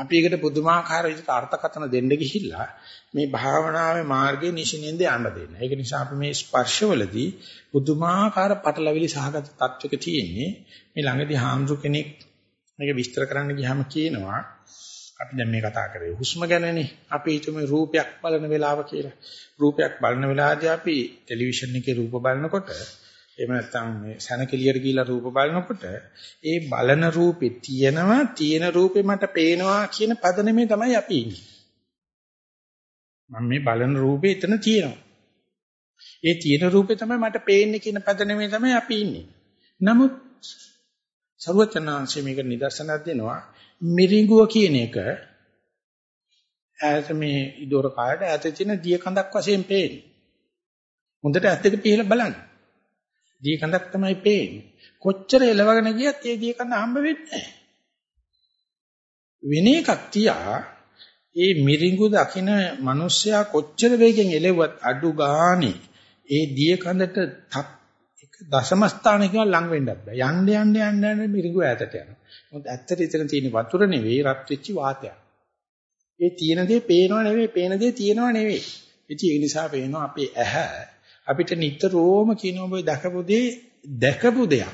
අපි ඒකට පුදුමාකාර විදිහට අර්ථකථන දෙන්න ගිහිල්ලා මේ භාවනාවේ මාර්ගයේ නිසින්ින්ද යන්න දෙන්න. ඒක නිසා අපි මේ ස්පර්ශවලදී පුදුමාකාර පටලැවිලි සහගත තත්වයක තියෙන්නේ. මේ ළඟදී හාමුදුර කෙනෙක් මේක විස්තර කරන්න ගියාම කියනවා අපි දැන් මේ කතා කරේ හුස්ම ගැනනේ. අපි හිතමු රූපයක් බලන වෙලාව කියලා. රූපයක් බලන වෙලාවදී අපි ටෙලිවිෂන් එකේ රූප බලනකොට එහෙම නැත්නම් මේ සනකෙලියට ගිහිලා රූප බලනකොට ඒ බලන රූපේ තියෙනවා තියෙන රූපේ මට පේනවා කියන පදනමේ තමයි අපි ඉන්නේ. මම මේ බලන රූපේ එතන තියෙනවා. ඒ තියෙන රූපේ තමයි මට පේන්නේ කියන පදනමේ තමයි අපි ඉන්නේ. නමුත් සරුවචනාංශයේ මේක නිදර්ශනයක් දෙනවා මිරිඟුව කියන එක ඈත මේ ඉදොර කායට ඈත තියෙන දිය කඳක් වශයෙන් පේන්නේ. හොඳට ඇස් දෙක පිහලා බලන්න. දිය කඳක් තමයි පේන්නේ. කොච්චර එලවගෙන ගියත් ඒ දිය කඳ හම්බ වෙන්නේ නැහැ. වෙන එකක් තියා ඒ මිරිඟු දකින මිනිස්සයා කොච්චර වේගෙන් එලෙව්වත් අඩු ගානේ ඒ දිය කඳට එක දශම ස්ථානයක ලඟ වෙන්නත් බෑ. යන්න යන්න යන්න යන්න මිරිඟු ඈතට යනවා. මොකද ඇත්තට එතන තියෙන වතුර නෙවෙයි රත් වෙච්ච වාතයක්. ඒ තියෙන දේ පේනව නෙවෙයි, පේන දේ තියෙනව නෙවෙයි. ඉතින් ඒ නිසා පේනවා අපේ ඇහැ අපිට නිතරම කියන ඔබ දැකපු දේ දැකපු දෙයක්.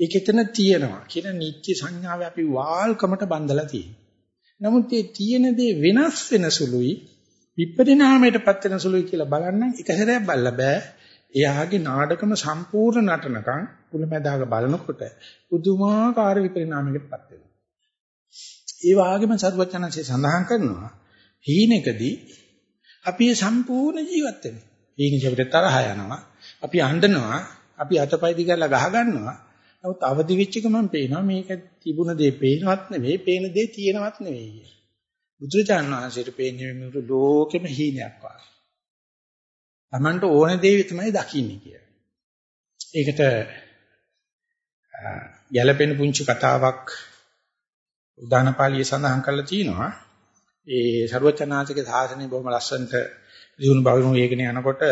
ඒක එතන තියෙනවා කියන නිත්‍ය සංඥාව අපි වාල්කමට බඳලා තියෙනවා. නමුත් මේ තියෙන දේ වෙනස් වෙන සුළුයි විපරිණාමයටපත් වෙන සුළුයි කියලා බලන්න එක සැරයක් බලලා බෑ. එයාගේ නාටකම සම්පූර්ණ නටනකම් කුලමැදාග බලනකොට පුදුමාකාර විපරිණාමයකටපත් වෙනවා. ඒ වගේම සරුවචනanse සඳහන් කරනවා හීනෙකදී අපි සම්පූර්ණ ජීවත් වෙනවා. හීනෙක අපිට තරහ යනවා. අපි අඬනවා. අපි අතපය දිගලා ගහ ගන්නවා. නමුත් අවදි වෙච්ච ගමන් පේනවා මේක තිබුණ දේ පේනවත් නෙවෙයි, පේන දේ තියෙනවත් නෙවෙයි. බුදුරජාණන් වහන්සේට පේන්නේ මේ ලෝකෙම හීනයක් වගේ. Tamanට ඕන දේ තමයි දකින්නේ කියලා. ඒකට ගැළපෙන පුංචි කතාවක් උදානපාලිය සඳහන් කරලා තිනවා. ඒ ਸਰවචනාතික සාසනය බොහොම ලස්සනට දිනු බවුණු වේගන යනකොට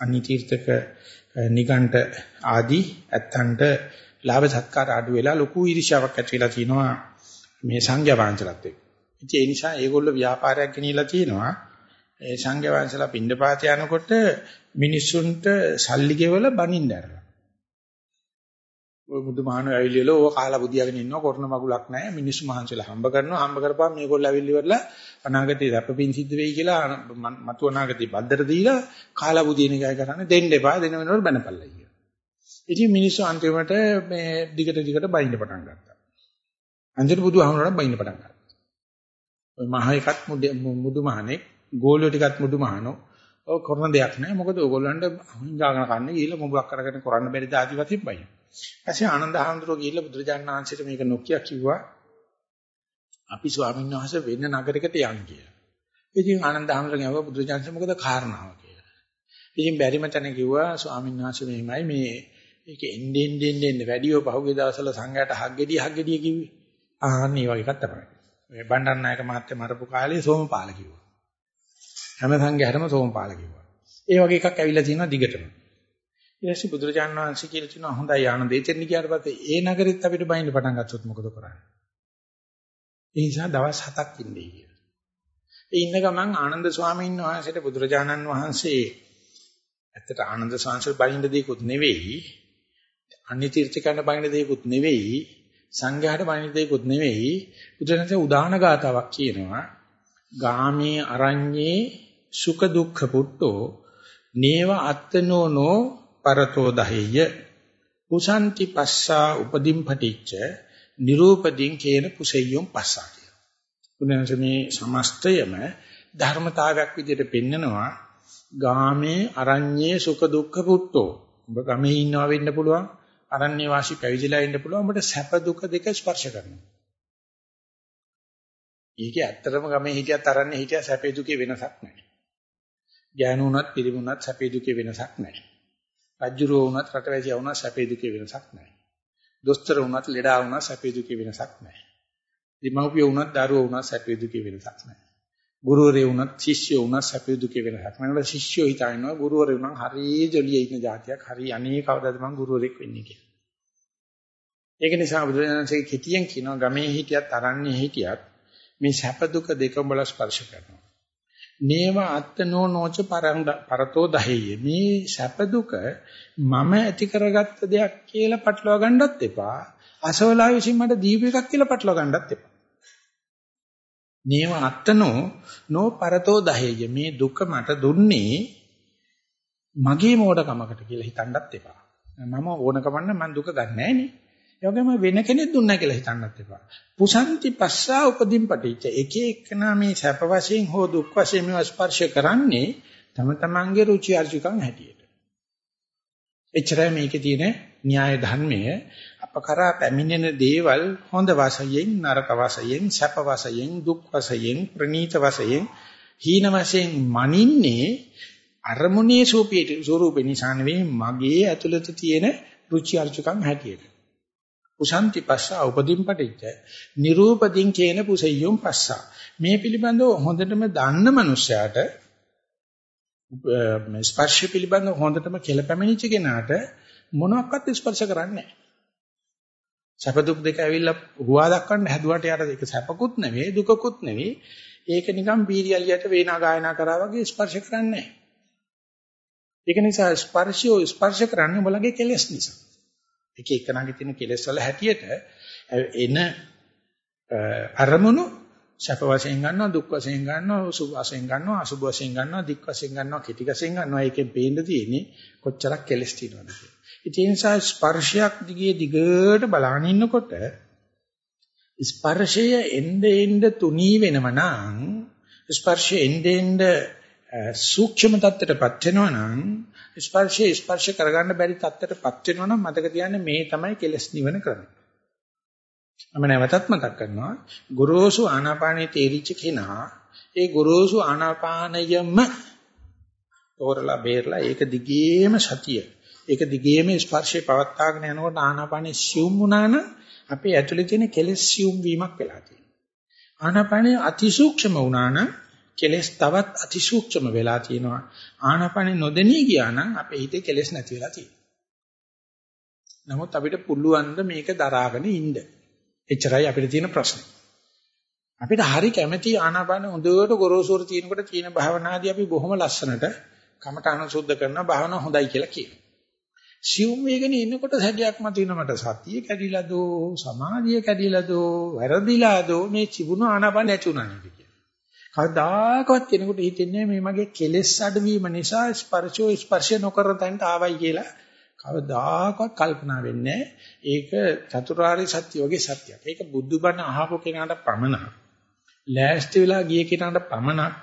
අනිතීර්ථක නිගණ්ඨ ආදී ඇත්තන්ට ලාභ සත්කාර අඩු වෙලා ලොකු ඊර්ෂ්‍යාවක් ඇති වෙලා තිනවා මේ සංඝයා වහන්සේලාත් එක්ක. ඉතින් ඒ නිසා ඒගොල්ලෝ ව්‍යාපාරයක් ගෙනියලා තිනවා. ඒ සංඝයා වහන්සේලා පින්ඩපාත යනකොට මිනිස්සුන්ට සල්ලි ගෙවල බනින්න ඇරලා. ඔය බුදුමහානෝ ඇවිල්ලිවල ඕක කාලා බුදියාගෙන ඉන්නවා කරන මගුලක් නැහැ මිනිස්සු මහන්සියලා හම්බ කරනවා හම්බ කරපුවාම මේගොල්ලෝ ඇවිල්ලිවලා අනාගතේ රැපපින් සිද්ධ වෙයි කියලා මතු අනාගතේ බද්දට දීලා කාලා බුදියන එකයි කරන්නේ දෙන්න එපා දෙන වෙනකොට බැනපල්ලා කියලා. ඉතින් මිනිස්සු අන්තිමට මේ දිගට දිගට බයින්න පටන් ගත්තා. අන්තිමට බුදුහාමුදුරන් බයින්න පටන් ගත්තා. ඔය මහ එකත් මුදු මහණෙක් ගෝලියෝ ටිකත් මුදු මහනෝ ඔය කරන දෙයක් නෑ මොකද ඕගොල්ලන්ට හුඟාගෙන කන්නේ ගිහිල්ලා මොබුවක් කරගෙන කරන්න බැරි දාති වතින් බයි. ඊපස්සේ ආනන්ද හාමුදුරුවෝ ගිහිල්ලා බුදුරජාණන් වහන්සේට මේක නොකිය කිව්වා අපි ස්වාමීන් වහන්සේ වෙන නගරයකට යන් කියලා. ඉතින් ආනන්ද හාමුදුරුවෝ කිව්වා බුදුරජාණන් මොකද කාරණාව කියලා. ඉතින් බැරිම තැන කිව්වා ස්වාමීන් වහන්සේ මෙහිමයි මේ ඒක එන්නේ එන්නේ එන්නේ වැඩිව පහුගිය දවස්වල සංඝයාට හග්ගෙඩිය හග්ගෙඩිය කිව්වේ. ආන්න මේ වගේ එකක් තමයි. මේ බණ්ඩාරනායක මහත්තයා මරපු කාලේ සෝමපාල කිව්වා. හැම සංඝයාටම සෝමපාල කිව්වා. ඒ වගේ එකක් ඇවිල්ලා තියෙනවා දිගටම. ඊට පස්සේ බුදුරජාණන් වහන්සේ කියලා තියෙනවා හොඳයි ආනන්ද දෙතෙන් ගියාට පස්සේ ඒ නගරෙත් අපිට බයින්න පටන් ගත්තොත් මොකද කරන්නේ? ඒ නිසා දවස් 7ක් ඉන්නේ කියලා. ඒ ඉන්න ගමන් ආනන්ද ස්වාමීන් වහන්සේට බුදුරජාණන් වහන්සේ ඇත්තට ආනන්ද සංසල් බයින්න දෙයක්වත් නෙවෙයි අන්‍ය තීර්ථකයන්ට බයින්න දෙයක්වත් නෙවෙයි සංඝයාට බයින්න දෙයක්වත් නෙවෙයි බුදුරජාණන්සේ උදාන ගාතාවක් කියනවා ගාමේ අරඤ්ඤේ සුඛ දුක්ඛ පුට්ටෝ නේව අත්තනෝනෝ පරතෝ දහෙය කුසන්ති පස්සා උපදීම් පටිච්ච නිරූපදීන් කේන කුසෙය්‍යොම් පස්සා කියලා. උනන්ස මේ සමස්තයම ධර්මතාවයක් විදිහට පෙන්නනවා ගාමේ අරඤ්ඤේ සුඛ දුක්ඛ පුට්ටෝ. ඔබ ගමේ ඉන්නවා වෙන්න පුළුවන් අරණ්‍ය වාසී පැවිදිලා ඉන්න පුළුවන් ඔබට සැප දුක දෙක ස්පර්ශ කරනවා. ඒකේ ඇත්තටම ගමේ හිටියත් අරන්නේ හිටියත් සැපේ දුකේ වෙනසක් නැහැ. ඥාන උනත් පිළිමුණත් සැපේ දුකේ වෙනසක් නැහැ. රජ්ජුරෝ උනත් රටවැසියා උනත් සැපේ දුකේ වෙනසක් නැහැ. දොස්තර උනත් ලෙඩා උනත් සැපේ දුකේ වෙනසක් නැහැ. දෙමව්පියෝ උනත් දරුවෝ උනත් සැපේ දුකේ වෙනසක් නැහැ. ගුරුවරයෝ උනත් ශිෂ්‍යයෝ උනත් සැපේ දුකේ වෙනසක් නැහැ. මම ශිෂ්‍යයෝ හිතනවා ගුරුවරයෝ නම් හරිය ජොලියේ ඉන්න જાතියක් හරිය අනේ කවදාද මම ගුරුවරෙක් වෙන්නේ කියලා. ඒක නිසා බුදුරජාණන්සේ කෙටියෙන් කියනවා ගමේ හිටියත් අරන්නේ හිටියත් මේ සැප දුක දෙකම බල ස්පර්ශ කරනවා. නේව අත්තනෝ නොච පරතෝ දහෙය. මේ සැප දුක මම ඇති කරගත්ත දෙයක් කියලා පටලවා ගන්නත් එපා. අසවලා විසින් මට දීප එකක් කියලා පටලවා ගන්නත් එපා. නේව අත්තනෝ නෝ පරතෝ දහෙය. මේ දුක මට දුන්නේ මගේ මෝඩකමකට කියලා හිතන්නත් එපා. මම ඕනකම නම් මම දුක ගන්නෑ නේ. ඒ වගේම වෙන කෙනෙක් දුන්නා කියලා හිතන්නත් එපා. පුසන්ති පස්සා උපදීන් පටිච්ච. එක එකනා මේ සැප වශයෙන් හෝ දුක් වශයෙන් මේව ස්පර්ශ කරන්නේ තම තමන්ගේ රුචි අරුචිකම් හැටියට. එච්චරයි මේකේ තියෙන න්‍යාය ධර්මය අප කරා පැමිණෙන දේවල් හොඳ වශයෙන් නරක වශයෙන් සැප වශයෙන් දුක් වශයෙන් ප්‍රනීත වශයෙන් හීන වශයෙන් මනින්නේ අරමුණේ සූපීට ස්වરૂපේ නිසා නෙවෙයි මගේ ඇතුළත තියෙන රුචි අරුචිකම් හැටියට. කුසන්ති පස්සා උපදීන් පටිච්ච නිරූපදීන් කියන පුසෙය්‍යොම් පස්සා මේ පිළිබඳව හොඳටම දන්න මනුස්සයාට ස්පර්ශ පිළිබඳව හොඳටම කෙලපැමිණිච්ච කෙනාට මොනවත් ස්පර්ශ කරන්නේ නැහැ. සැප දුක් දෙක ඇවිල්ලා හුවා දක්වන්න හැදුවට යට ඒක සැපකුත් නෙවෙයි දුකකුත් නෙවෙයි. ඒක නිකන් බීරියලියට වේනා ගායනා කරා වගේ ස්පර්ශ කරන්නේ නැහැ. ඒක නිසා ස්පර්ශය ස්පර්ශ කරන්නේ උඹලගේ කෙලෙස් නිසා. එක එකනාගේ තියෙන කෙලෙස් වල හැටියට එන අරමුණු සැප වශයෙන් ගන්නවා දුක් වශයෙන් ගන්නවා සුභ වශයෙන් ගන්නවා අසුභ වශයෙන් ගන්නවා දික් වශයෙන් ගන්නවා කෙටි වශයෙන් ගන්නවා ඒකෙන් පේන්න තියෙන්නේ කොච්චරක් කෙලස් තියෙනවද කියලා. ඒ නිසා ස්පර්ශයක් දිගේ දිගට බලාගෙන ඉන්නකොට ස්පර්ශය එnde end තුනී වෙනව නම් ස්පර්ශය එnde end සූක්ෂම தත්ත්වයටපත් වෙනවා නම් ස්පර්ශය ස්පර්ශ කරගන්න බැරි தත්ත්වයටපත් වෙනවා නම් මතක තියාගන්න මේ තමයි කෙලස් නිවන ක්‍රමය. මම නැවතත් මතක් කරනවා ගොරෝසු ආනාපානයේ තේරිච්ච කෙනා ඒ ගොරෝසු ආනාපානයම තෝරලා බේරලා ඒක දිගේම සතිය ඒක දිගේම ස්පර්ශේ පවත්වාගෙන යනකොට ආනාපානයේ සියුම් වුණා නම් අපේ ඇතුලේ තියෙන කෙලෙස් සියුම් වීමක් වෙලා තියෙනවා ආනාපානයේ අතිසූක්ෂම වුණා නම් කෙලෙස් තවත් අතිසූක්ෂම වෙලා තියෙනවා ආනාපානෙ නොදෙනී ගියා නම් අපේ හිතේ කෙලෙස් නැති වෙලා තියෙනවා නමුත් අපිට පුළුවන් ද මේක දරාගෙන ඉන්න එච්චරයි අපිට තියෙන ප්‍රශ්නේ. අපිට හරි කැමැති ආනාපාන හොඳට ගොරෝසුර තියෙනකොට තියෙන භාවනාදී අපි බොහොම ලස්සනට කමඨාන සුද්ධ කරනවා භාවනාව හොඳයි කියලා කියනවා. සියුම් වේගනේ ඉන්නකොට හැඩයක් මතුවෙන මට සතිය කැඩිලාද සමාධිය කැඩිලාද වැරදිලාද මේ චිබුණු ආනාපාන නැති උනා නේද කියලා. කවදාකවත් කෙනෙකුට හිතෙන්නේ මේ මගේ කෙලෙස් අඩවීම නිසා ස්පර්ශෝ ස්පර්ශ නොකර තැනට ආවයි කියලා කවදාකවත් කල්පනා වෙන්නේ ඒක චතුරාර්ය සත්‍ය වගේ සත්‍යයක්. ඒක බුදුබණ අහපු කෙනාට පමණක්. ලෑස්ති වෙලා ගිය කෙනාට පමණක්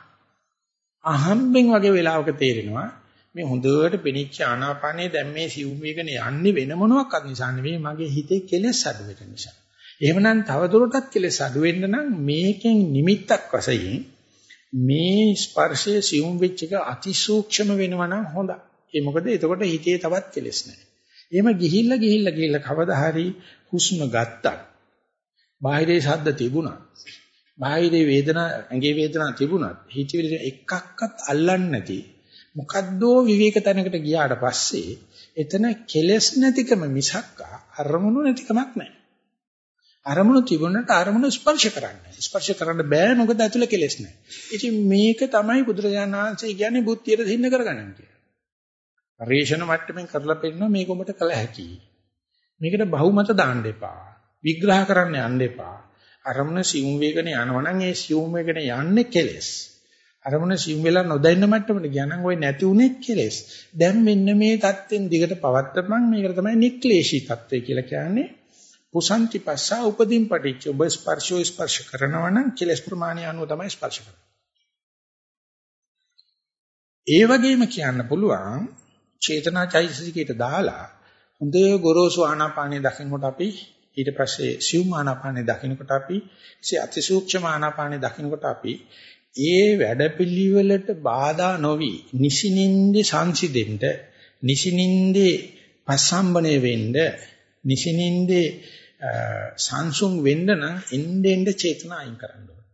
අහම්බෙන් වගේ වෙලාවක තේරෙනවා මේ හොඳට පෙනිච්ච ආනාපානේ දැන් මේ සිවුම් වේගන යන්නේ වෙන මොනවාක්වත් නිසා නෙවෙයි මගේ හිතේ කෙලෙස් අඩු වෙන නිසා. එහෙමනම් තවදුරටත් කෙලෙස් අඩු වෙන්න නම් මේකෙන් නිමිත්තක් වශයෙන් මේ ස්පර්ශයේ සිවුම් වෙච්ච එක අතිසූක්ෂම වෙනවා නම් හොඳයි. ඒ මොකද එතකොට හිතේ තවත් කෙලෙස් නැහැ. එහෙම ගිහිල්ලා ගිහිල්ලා ගිහිල්ලා කවදා හරි හුස්ම ගත්තා. බාහිරේ ශබ්ද තිබුණා. බාහිරේ වේදනා ඇඟේ වේදනා තිබුණත් හිතවිලි එකක්වත් අල්ලන්නේ නැති මොකද්දෝ විවේක තැනකට ගියාට පස්සේ එතන කෙලෙස් නැතිකම මිසක් අරමුණු නැතිකමක් නැහැ. අරමුණු තිබුණාට අරමුණු ස්පර්ශ කරන්න. ස්පර්ශ කරන්න බෑ මොකද ඇතුළේ කෙලෙස් නැහැ. ඉතින් මේක තමයි බුදුරජාණන් වහන්සේ කියන්නේ බුද්ධියට සින්න කරගන්න කියලා. පරිේශන මට්ටමින් කරලා පෙන්නනවා මේක උඹට කළ හැකියි. මේකට බහුමත දාන්න එපා. විග්‍රහ කරන්න යන්න එපා. අරමුණ සිවුම් වේගනේ යනවනම් ඒ සිවුම් වේගනේ යන්නේ කෙලෙස්. අරමුණ සිවුම් වෙලා නොදැන්න මට්ටමට ගියානම් ওই නැති උනේ කෙලෙස්. දැන් මෙන්න මේ தත්ත්වෙන් දිගට පවත්තපන් මේකට තමයි නික්ලේශී தත්ත්වය කියලා කියන්නේ. පුසන්ති පස්සා උපදීන් පටිච්ච ඔබ ස්පර්ශෝ ස්පර්ශ කරනවා නම් කෙලස් ප්‍රමාණය අනුව තමයි ස්පර්ශ කරන්නේ. ඒ වගේම කියන්න පුළුවන් චේතනා චෛතසිකයට දාලා හොඳ ගොරෝසු ආනාපානිය දකින්නකොට අපි ඊට පස්සේ සිව්ම ආනාපානිය දකින්නකොට අපි ඉතින් අතිසූක්ෂම ආනාපානිය දකින්නකොට අපි ඒ වැඩපිළිවෙලට බාධා නොවි නිසිනින්දේ සංසිදෙන්න නිසිනින්දේ පස්සම්බනේ වෙන්න නිසිනින්දේ සංසුන් වෙන්න නම් එන්නේ එන්නේ චේතනා අයින් කරන්න ඕනේ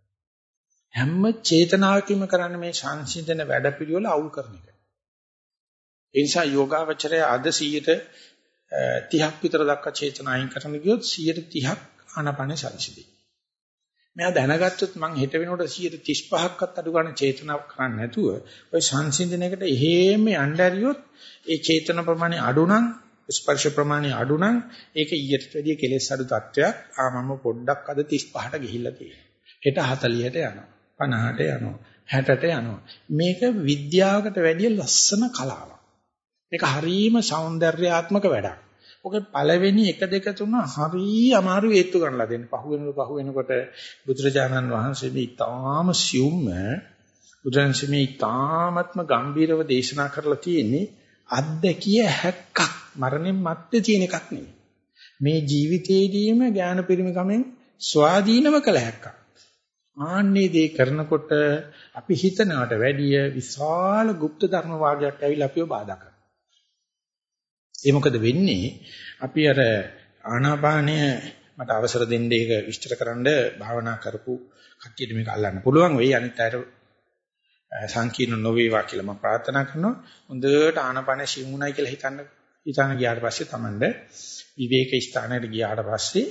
හැම චේතනාවකින්ම කරන්නේ මේ සංසිඳන වැඩපිළිවෙල අවුල් කරන එක ඒ නිසා යෝගාවචරය අද 100ට 30ක් විතර දක්වා චේතනායින් කරන ගියොත් 130ක් ආනාපානේ සංසිදී. මෙයා දැනගත්තොත් මං හෙට වෙනකොට 135ක්වත් අඩු ගන්න චේතනාව කරන්නේ නැතුව ඔය සංසිඳනයකට එහෙම යන්න ඇරියොත් ඒ චේතන ප්‍රමාණය අඩු නම් ස්පර්ශ ප්‍රමාණය අඩු නම් ඒක ඊටට වැඩිය කෙලෙස් අඩු තත්වයක් ආමම පොඩ්ඩක් අද 35ට ගිහිල්ලා තියෙනවා. හෙට 40ට යනවා. 50ට යනවා. 60ට යනවා. මේක විද්‍යාවකට වැඩිය ලස්සන කලාවක්. මේක හරීම సౌందర్యාත්මක වැඩක්. ඔකේ පළවෙනි 1 2 3 හරි අමාරු හේතු ගන්නලා දෙන්න. පහු වෙනකොට පහු වෙනකොට බුදුරජාණන් වහන්සේ මේ ඊටාම සියුම්ම බුදුරජාණන් මේ ඊටාමත්ම ගම්බීරව දේශනා කරලා තියෙන්නේ අද්දකිය හැක්කක්. මරණයෙන් මත්තේ තියෙන එකක් නෙවෙයි. මේ ජීවිතේදීම ඥාන පරිමකමෙන් ස්වාධීනව කළ හැක්කක්. ආන්නේ දේ කරනකොට අපි හිතනවට වැඩිය විශාල গুপ্ত ධර්ම වාගයක් ඇවිල්ලා අපිව බාධා කරනවා. ඒ මොකද වෙන්නේ? අපි අර ආනාපානය මට අවසර දෙන්න ඒක විස්තරකරනද භාවනා කරපු කට්ටියට මේක අල්ලන්න පුළුවන් වෙයි අනිත් අයට සංකීර්ණ නොවේවා කියලා මම ප්‍රාර්ථනා කරනවා. හොඳට ආනාපාන සිමුණයි කියලා හිතන්න හිතන ගියාට පස්සේ Tamande විවේක ස්ථානයට ගියාට පස්සේ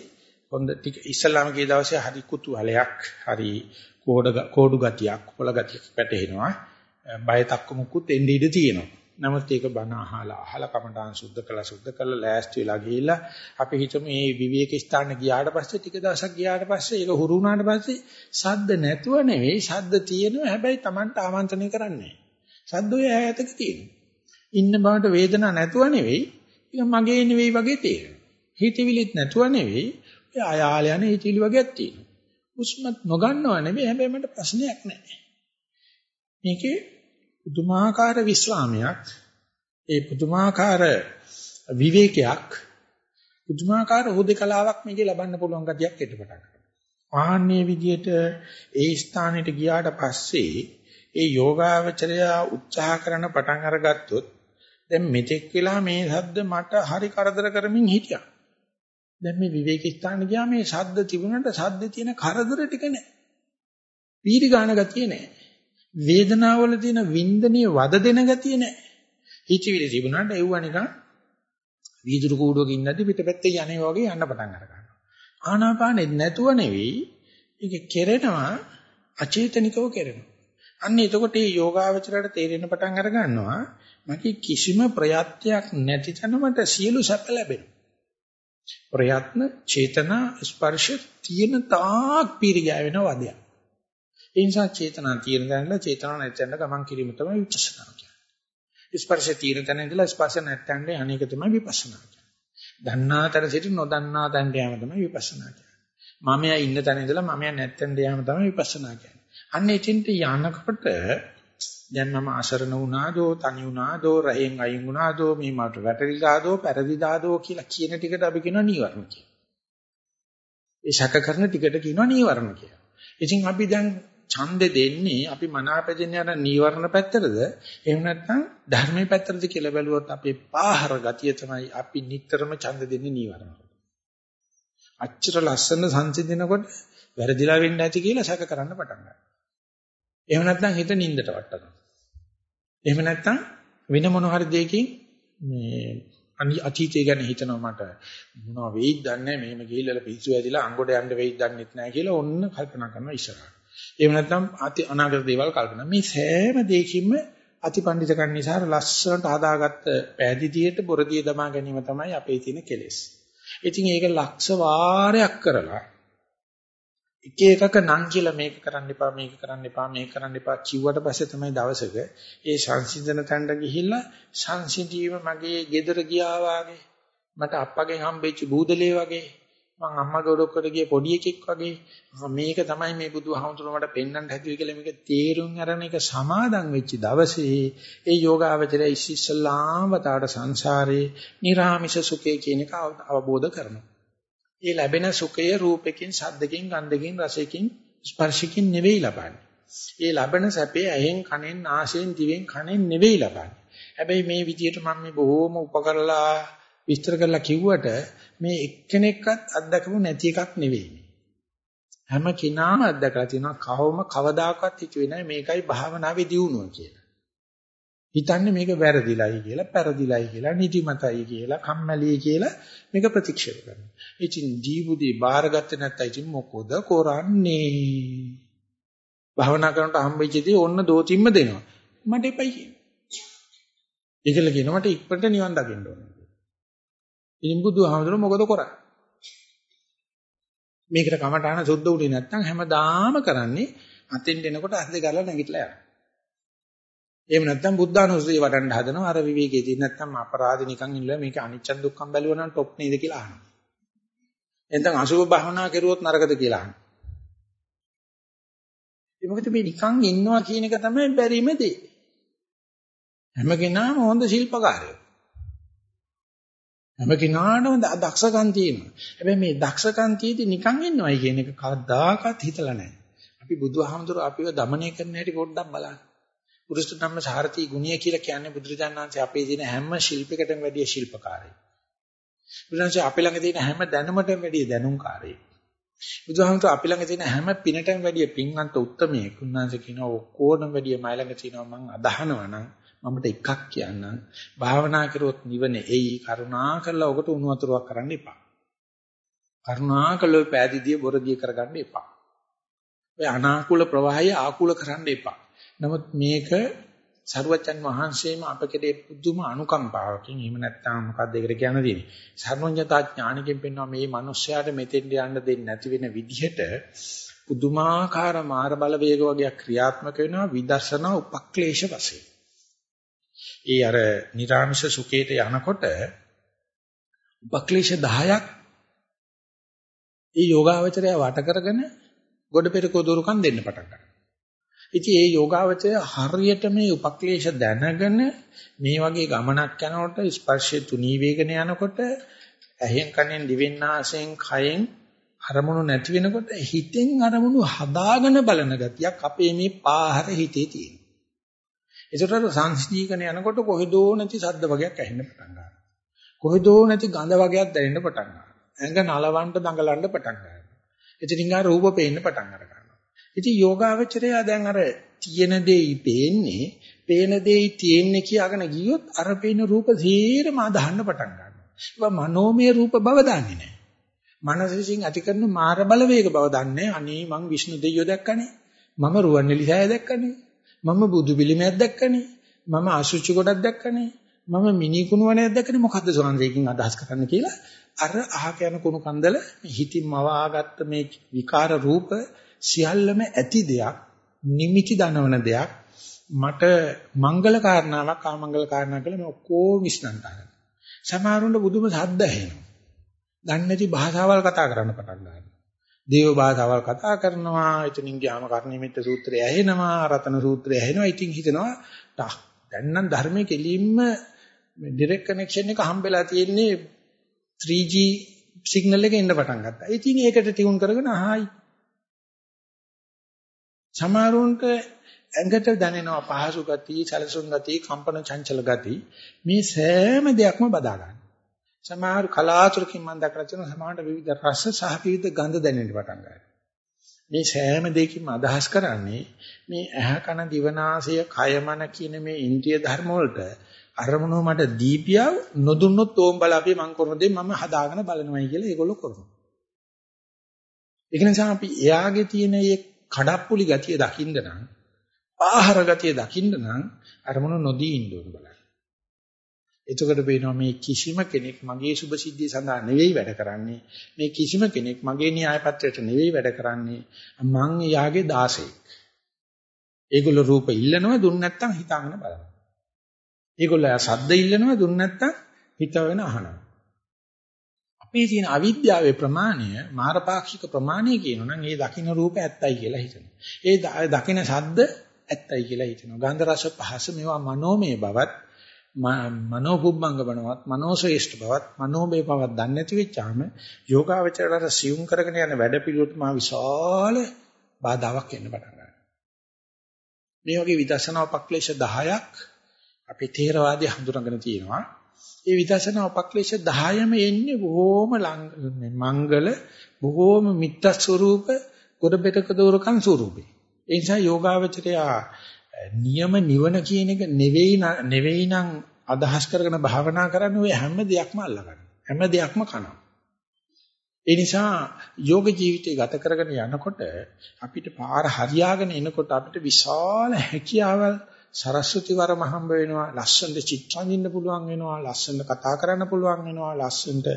හොඳ ටික ඉස්සලාම ගිය දවසේ හරි කුතුහලයක් හරි කෝඩ කෝඩු ගතියක් කොළ ගතියක් පැටහෙනවා. බය තක්ක මුකුත් එන්නේ ඉඳ තියෙනවා. නමුත් ඒක බණ අහලා අහලා කමඨාන් සුද්ධ කළා සුද්ධ කළා ලෑස්ති වෙලා ගිහිල්ලා අපි හිතමු මේ විවේක ස්ථාන ගියාට පස්සේ ටික දවසක් ගියාට පස්සේ ඒක හුරු වුණාට පස්සේ සද්ද නැතුව නෙවෙයි සද්ද තියෙනවා හැබැයි Tamanට ආමන්ත්‍රණය කරන්නේ සද්ද ඔය ඈතක තියෙනවා ඉන්න බවට වේදනාවක් නැතුව නෙවෙයි ඒක මගේ නෙවෙයි වගේ තේරෙනවා. හිතවිලිත් නැතුව නෙවෙයි ඔය ආයාල යන හිතවිලි වගේක් තියෙනවා. උස්මත් නොගන්නව නෙවෙයි හැබැයි මට ප්‍රශ්නයක් නැහැ. මේකේ පුදුමාකාර විස්රාමයක් ඒ පුදුමාකාර විවේකයක් පුදුමාකාර හුදකලාවක් මේකේ ලබන්න පුළුවන් ගතියක් එට පටන් ගන්නවා. ආන්නේ විදියට ඒ ස්ථානෙට ගියාට පස්සේ ඒ යෝගාවචරය උත්සාහ කරන පටන් අරගත්තොත් දැන් මෙතෙක් වෙලා මේ ශබ්ද මට හරි කරදර කරමින් හිටියා. දැන් මේ විවේක ස්ථාන ගියා මේ ශබ්ද තිබුණාට ශබ්ද තියෙන කරදර ටික නැහැ. පීරි ගාන ගතිය නැහැ. වේදනාවල තියෙන වින්දනීය වද දෙන ගතිය නැහැ. හිතවිලි තිබුණාට එව්ව නිකන් වීදුරු කූඩුවක ඉන්නදී පිටපැත්තේ යන්නේ වගේ යන්න පටන් අර ගන්නවා. ආනාපානෙ නැතුව නෙවෙයි ඒක කෙරෙනවා අචේතනිකව කෙරෙනවා. අන්න එතකොට මේ යෝගාවචරයට තේරෙන පටන් අර ගන්නවා මගේ කිසිම ප්‍රයත්නයක් නැති තැනමට සියලු සැප ලැබෙනවා. ප්‍රයත්න, චේතනා, ස්පර්ශ තියෙන තාක් පීරිගෑ වෙන වදයක්. ඒ නිසා චේතනා තියෙන තැනලා චේතනා නැත්නම් ගමන් කිරීම තමයි විපස්සනා කියන්නේ. ස්පර්ශ තියෙන තැන ඉඳලා ස්පර්ශ නැත්නම් අනේක තමයි විපස්සනා කියන්නේ. දන්නා තැන සිට නොදන්නා තැනට යෑම තමයි විපස්සනා කියන්නේ. මමයා ඉන්න තැන ඉඳලා මමයා නැත්නම් යෑම තමයි විපස්සනා කියන්නේ. අන්න එතෙන්ට යනකොට දැන් මම අසරණ වුණාදෝ තනි වුණාදෝ රහෙන් අයින් වුණාදෝ මේ මට වැටරිලාදෝ පෙරදිදාදෝ කියලා කියන ටිකට අපි කියනවා නීවරණ කියලා. ඒ ශක කරන ටිකට කියනවා නීවරණ කියලා. ඉතින් අපි දැන් ඡන්දෙ දෙන්නේ අපි මනාපදෙන්නේ අර නීවරණ පැත්තටද එහෙම නැත්නම් ධර්මයේ පැත්තටද කියලා බැලුවොත් අපේ පාහර ගතිය තමයි අපි නිතරම ඡන්ද දෙන්නේ නීවරණ. අච්චර ලස්සන සංසිඳනකොට වැරදිලා වෙන්නේ නැති කියලා සැක කරන්න පටන් ගන්නවා. එහෙම නැත්නම් හිත නින්දට වටනවා. එහෙම නැත්නම් වෙන මොන හරි දෙයකින් මේ අතීතය ගැන හිතනවා මට මොනවා වෙයිද දන්නේ මෙහෙම ගිහිල්ලා පිස්සු ඇදිලා අංගොඩ යන්න වෙයිද දන්නෙත් නැහැ කියලා ඔන්න කල්පනා කරනවා ඉස්සරහට. එහෙම නැත්නම් අති අනාගත දේවල් කල්පනා. මේ සෑම දෙයකින්ම අතිපණ්ඩිතකම් නිසා ලස්සනට හදාගත්ත පෑදීතියට බොරදිය දමා ගැනීම තමයි අපේ තියෙන කෙලෙස්. ඉතින් ඒක ලක්ෂ වාරයක් කරලා එක එකක නම් කියලා මේක කරන්න එපා මේක කරන්න එපා මේක කරන්න එපා කිව්වට පස්සේ තමයි දවසක ඒ සංසිඳන තැනට ගිහිල්ලා සංසිඳීම මගේ ගෙදර ගියා වාගේ මට අප්පගෙන් හම්බෙච්ච බූදලේ වගේ මං අම්මගේ ඔඩොක්කට ගිය පොඩි එකෙක් වගේ මේක තමයි මේ බුදුහාමුදුරුවෝ මට පෙන්වන්න හැදුවේ කියලා මේක තේරුම් අරගෙන ඒක සමාදන් වෙච්ච දවසේ ඒ යෝගාවචරය ඉස්සෙල්ලාම වතාවට සංසාරේ නිර්ාමිෂ සුඛය කියන එක අවබෝධ කරනවා. ඒ ලැබෙන සුඛය රූපකින්, ශබ්දකින්, ගන්ධකින්, රසකින්, ස්පර්ශකින් නෙවෙයි ලබන්නේ. ඒ ලබන සැපේ ඇහෙන්, කනෙන්, නාසයෙන්, දිවෙන්, කනෙන් නෙවෙයි ලබන්නේ. හැබැයි මේ විදිහට මම මේ බොහෝම උපකරලා විස්තර කරලා කිව්වට මේ එක්කෙනෙක්වත් අත්දකපු නැති එකක් නෙවෙයි. හැම කෙනාම අත්දකලා තියෙනවා කවම කවදාකවත් හිතුවේ නැහැ මේකයි භාවනාවේ දියුණුව කියලා. හිතන්නේ මේක වැරදිලයි කියලා, පෙරදිලයි කියලා, නිදිමතයි කියලා, කම්මැලියි කියලා මේක ප්‍රතික්ෂේප කරනවා. ඉතින් ජීවුදී බාරගත්තේ නැත්නම් ඉතින් මොකද කරන්නේ? භාවනා කරනකොට හම්බෙච්ච දේ ඔන්න දෝතිම්ම දෙනවා. මට එපයි කියනවා. ඒකල කියනවා මට ඉක්මනට නිවන් දකින්න ඕනේ. ඉතින් බුදුහාමුදුරුවෝ මොකද කරන්නේ? මේකට කමඨාන සුද්ධ උනේ නැත්නම් හැමදාම කරන්නේ අතින් එනකොට අත් දෙක අරලා නැගිටලා යනවා. එහෙම නැත්නම් බුද්ධානුස්සතිය වඩන්න හදනවා අර විවේකයේදී නැත්නම් අපරාධ නිකන් ඉන්නලා මේක අනිච්චන් දුක්ඛම් බැලුවා නම් টොප් නේද කියලා අහනවා. එතෙන් අසුභ භවනා කරුවොත් නරකද කියලා අහනවා. ඒ මොකද මේ නිකන් ඉන්නවා කියන එක තමයි බැරිම දේ. හැම කෙනාම හොඳ ශිල්පකාරයෝ. හැම කෙනාටම දක්ෂකම් තියෙනවා. හැබැයි මේ දක්ෂකම් තියදී නිකන් ඉන්නවයි කියන එක කවදාකවත් හිතලා නැහැ. අපි බුදුහාමුදුරුවෝ අපිව দমনය කරන හැටි පොඩ්ඩක් බලන්න. පුරුෂ ධම්ම සාරති ගුණය කියලා කියන්නේ බුදුරජාණන් වහන්සේ අපේ දින හැම ශිල්පයකටම වැඩිය ශිල්පකාරයෙක්. බුදුරජාණන් අපේ ළඟ තියෙන හැම දැනුමටම වැඩිය දැනුම්කාරයෙක්. බුදුහාමුදුර අපි ළඟ තියෙන හැම පිනටම වැඩිය පින්වන්ත උත්මයෙක්. උන්වහන්සේ කියනවා ඔක්කොටම වැඩිය මයි ළඟ තියෙනවා මං අදහනවා නම් මමට එකක් කියන්නම්. භාවනා කරොත් නිවන එයි. කරුණා කරලා ඔකට උණු වතුරක් කරන්න එපා. කරුණා කළොත් පෑදීදී බොරදී කරගන්න එපා. ඔය අනාකූල ප්‍රවාහය ආකූල කරන්න එපා. නමුත් මේක සරුවචන් වහන්සේම අපකේ පුදුම අනුකම්පාවකින් එහෙම නැත්නම් මොකක්ද ඒකට කියන්න දෙන්නේ සර්වඥතා ඥාණිකෙන් පෙන්වනවා මේ මිනිස්යාට මෙතෙන්ට යන්න දෙන්නේ නැති වෙන විදිහට පුදුමාකාර මාර බල වේග වගේ ක්‍රියාත්මක වෙනවා විදර්ශනා උපක්ලේශ වශයෙන්. ඒ අර නිර්ාමිෂ සුඛේට යනකොට උපක්ලේශ 10ක් ඒ යෝගාවචරය වට කරගෙන ගොඩ පෙරකෝ දුරුකම් දෙන්න පටන් ගන්නවා. ඉතින් ඒ යෝගාවචරය හරියට මේ උපක්ලේශ දැනගෙන මේ වගේ ගමනක් යනකොට ස්පර්ශය තුනී වේගන යනකොට ඇහෙන් කනෙන් දිවෙන් නාසයෙන් කයෙන් අරමුණු නැති වෙනකොට හිතෙන් අරමුණු හදාගෙන බලන ගතියක් අපේ මේ පාහර හිතේ තියෙනවා. ඒකට සංස්දීකන යනකොට කොහෙදෝ නැති ශබ්ද වගේක් ඇහෙන්න පටන් ගන්නවා. කොහෙදෝ නැති ගඳ වගේක් දැනෙන්න පටන් ගන්නවා. ඇඟ නලවන්න දඟලන්න පටන් ගන්නවා. එතනින් ආ රූප පේන්න පටන් ගන්නවා. ඉතින් යෝගාවචරය දැන් අර තියෙන දෙයි පේන්නේ, පේන දෙයි තියෙන්නේ කියාගෙන ගියොත් අර පේන රූප සීරම අදහන්න පටන් ගන්නවා. ඒක මනෝමය රූප බව දන්නේ නැහැ. මනස විසින් ඇති කරන මාර බලවේග බව දන්නේ අනේ මං විෂ්ණු දෙවියෝ දැක්කනේ. මම රුවන්වැලිසෑය දැක්කනේ. මම බුදු පිළිමයක් දැක්කනේ. මම අසුචි ගොඩක් දැක්කනේ. මම මිනි කුණුවනයක් දැක්කනේ. මොකද්ද සෝන්දේකින් අදහස් කරන්න කියලා අර අහක යන කුණු කන්දල හිතින් මවාගත්ත මේ විකාර රූප සියල්ලම ඇති දෙයක්, නිමිති දනවන දෙයක්. මට මංගල කාරණාවක් ආමංගල කාරණා කියලා මේ ඔක්කොම විශ්ලන්ත කරනවා. සමහරුන්ට බුදුම සද්ද ඇහෙනවා. දන්නේ නැති භාෂාවල් කතා කරන්න පටන් ගන්නවා. දේව භාෂාවල් කතා කරනවා. එතනින් ගියාම කර්ණිමිත්ත සූත්‍රය ඇහෙනවා, රතන සූත්‍රය ඇහෙනවා. ඉතින් හිතනවා දැන් නම් ධර්මයේ කෙලින්ම ඩිරෙක්ට් කනෙක්ෂන් එක හම්බෙලා තියෙන්නේ 3G සිග්නල් එක එන්න පටන් ගත්තා. ඉතින් ඒකට ටියුන් කරගෙන ආයි සමහරුන්ට ඇඟට දැනෙනවා පහසු ගතිය, සැලසුම් ගතිය, කම්පන චංචල ගතිය. මේ සෑම දෙයක්ම බදා ගන්න. සමහර කලාතුරකින් මම දැකලා තියෙනවා සමහරට විවිධ රස සහ විවිධ ගඳ දැනෙන්න පටන් ගන්නවා. මේ සෑම දෙයකින්ම අදහස් කරන්නේ මේ ඇහ කන දිවනාසය කය මන කියන මේ ඉන්ද්‍රිය ධර්ම වලට අරමුණු මට දීපියව නොදුන්නොත් ඕම් බල අපි මං කරන දේ මම හදාගෙන බලනවායි කියලා ඒගොල්ලෝ කරනවා. ඒක නිසා අපි එයාගේ තියෙන මේ කඩප්පුලි ගතිය දකින්න නම් ආහාර ගතිය දකින්න නම් අරමුණු නොදී ඉන්න ඕන බලන්න. එතකොට පේනවා මේ කිසිම කෙනෙක් මගේ සුභ සිද්ධිය සඳහා නෙවෙයි වැඩ කරන්නේ. මේ කිසිම කෙනෙක් මගේ න්‍යාය පත්‍රයට නෙවෙයි වැඩ කරන්නේ. මං යාගේ 16ක්. ඒගොල්ලෝ රූප ඉල්ලනවා දුන්න නැත්නම් හිතාගෙන බලනවා. ඒගොල්ලෝ සද්ද ඉල්ලනවා දුන්න නැත්නම් හිතවෙන අහනවා. මේ තියෙන අවිද්‍යාවේ ප්‍රමාණය මාරපාක්ෂික ප්‍රමාණය කියනනම් ඒ දකින්න රූප ඇත්තයි කියලා හිතනවා. ඒ දකින්න ශබ්ද ඇත්තයි කියලා හිතනවා. ගන්ධ රස පහස මේවා මනෝමය බවත් මනෝපුබ්බංග බණවත් මනෝශ්‍රේෂ්ඨ බවත් මනෝමය බවත් දන්නේ නැති වෙච්චාම යෝගාවචරයට සියුම් කරගෙන යන වැඩ පිළිවෙලට මා විශාල බාධාවක් එන්න පටන් ගන්නවා. මේ වගේ විදර්ශනා උපක්ලේශ 10ක් අපි තේරවාදී හඳුනගෙන තියෙනවා. ඒ විදර්ශනා උපක්ලේශ 10ම එන්නේ බොහොම මංගල බොහොම මිත්‍ත ස්වරූප ගොඩබෙටක දෝරකන් ස්වරූපේ. ඒ නිසා යෝගාවචරය නියම නිවන කියන එක නෙවෙයි නෙවෙයි නම් අදහස් කරගෙන භාවනා කරන්නේ ඔය හැම දෙයක්ම අල්ලගන්න. හැම දෙයක්ම කනවා. ඒ නිසා යෝග ජීවිතය ගත කරගෙන යනකොට අපිට පාර හරියාගෙන එනකොට අපිට විශාල හැකියාවල් සරස්වති වරම හම්බ වෙනවා ලස්සනට චිත්‍රාඳින්න පුළුවන් වෙනවා ලස්සනට කතා කරන්න පුළුවන් වෙනවා ලස්සනට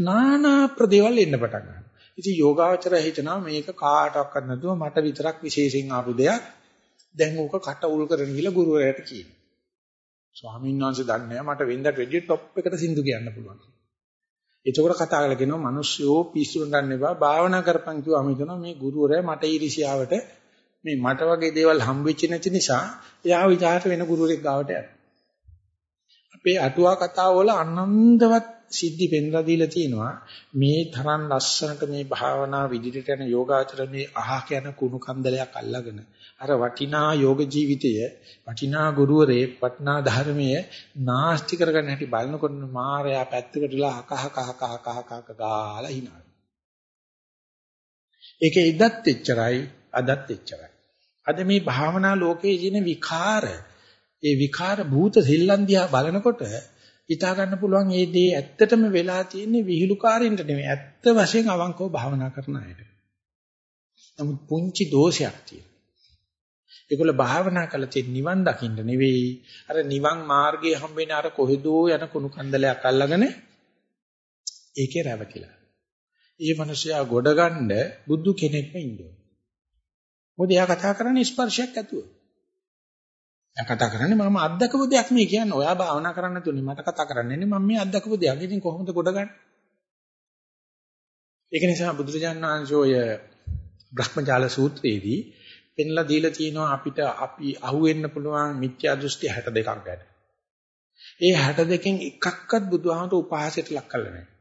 নানা ප්‍රදේවල් එන්න පටන් ගන්නවා. ඉතින් යෝගාවචරය හිතනවා මේක කාටවත් නැතුව මට විතරක් විශේෂයෙන් ආපු දෙයක්. දැන් ඕක කට උල් කරගෙන ගිහලා ගුරුවරයාට කියනවා. ස්වාමීන් වහන්සේ දන්නේ මට වෙන්දට වැඩි টොප් එකට සින්දු කියන්න පුළුවන්. එතකොට කතා කරලා කියනවා මිනිස්සුෝ පිස්සුන් ගන්න එපා. භාවනා කරපන් කිව්වම හිතනවා මේ ගුරුවරයා මට ඊර්ෂ්‍යාවට මේ මට වගේ දේවල් හම්බෙච්ච නැති නිසා එයා විචාරට වෙන ගුරුවරයෙක් ගාවට යනවා. අපේ අටුවා කතාව වල අනන්තවත් සිද්ධි පෙන්ලා දීලා තියෙනවා මේ තරම් ලස්සනට මේ භාවනා විදිහට යන යෝගාචර මේ අහක යන කුණු කන්දලයක් අල්ලගෙන අර වටිනා යෝග ජීවිතය වටිනා ගුරුවරේ වටිනා ධර්මයේ නාස්ති කරගන්න හැටි බලනකොට මායя පැත්තකටලා අකහ කහ කහ කහ කහ ගාලා හිනා. ඒකේ ඉදත් එච්චරයි අදත් එච්චරයි. අද මේ භාවනා ලෝකයේ ජීන විකාර ඒ විකාර භූත සෙල්ලන්දියා බලනකොට හිතා ගන්න පුළුවන් මේ දේ ඇත්තටම වෙලා තියෙන්නේ විහිළුකාරින්ට නෙමෙයි ඇත්ත වශයෙන් අවංකව භාවනා කරන අයට. නමුත් පුංචි දෝෂයක් තියෙනවා. ඒගොල්ල භාවනා කළ තියෙන නිවන් දකින්න නෙවෙයි අර නිවන් මාර්ගයේ හම්බෙන අර කොහෙදෝ යන කුණු කන්දලයක් අල්ලගෙන ඒකේ රැවටිලා. ඒ මිනිසයා ගොඩ ගන්න බුදු කෙනෙක්ම ඉන්නවා. මොකද එයා කතා කරන්නේ ස්පර්ශයක් ඇතුව. එයා කතා කරන්නේ මම අත්දකපු දෙයක් මේ කියන්නේ. ඔයා භාවනා කරන්න තුනේ මට කතා කරන්නේ නේ මම මේ අත්දකපු දෙයක්. ඉතින් කොහොමද ගොඩ ගන්න? ඒක නිසා බුදුරජාණන් වහන්සේ ඔය බ්‍රහ්මජාල සූත්‍රයේදී පෙන්ලා දීලා තියෙනවා අපිට අපි අහුවෙන්න පුළුවන් මිත්‍යා දෘෂ්ටි 62ක් ගැන. ඒ 62කින් එකක්වත් බුදුහාමට උපහාසයට ලක් කළා නැහැ.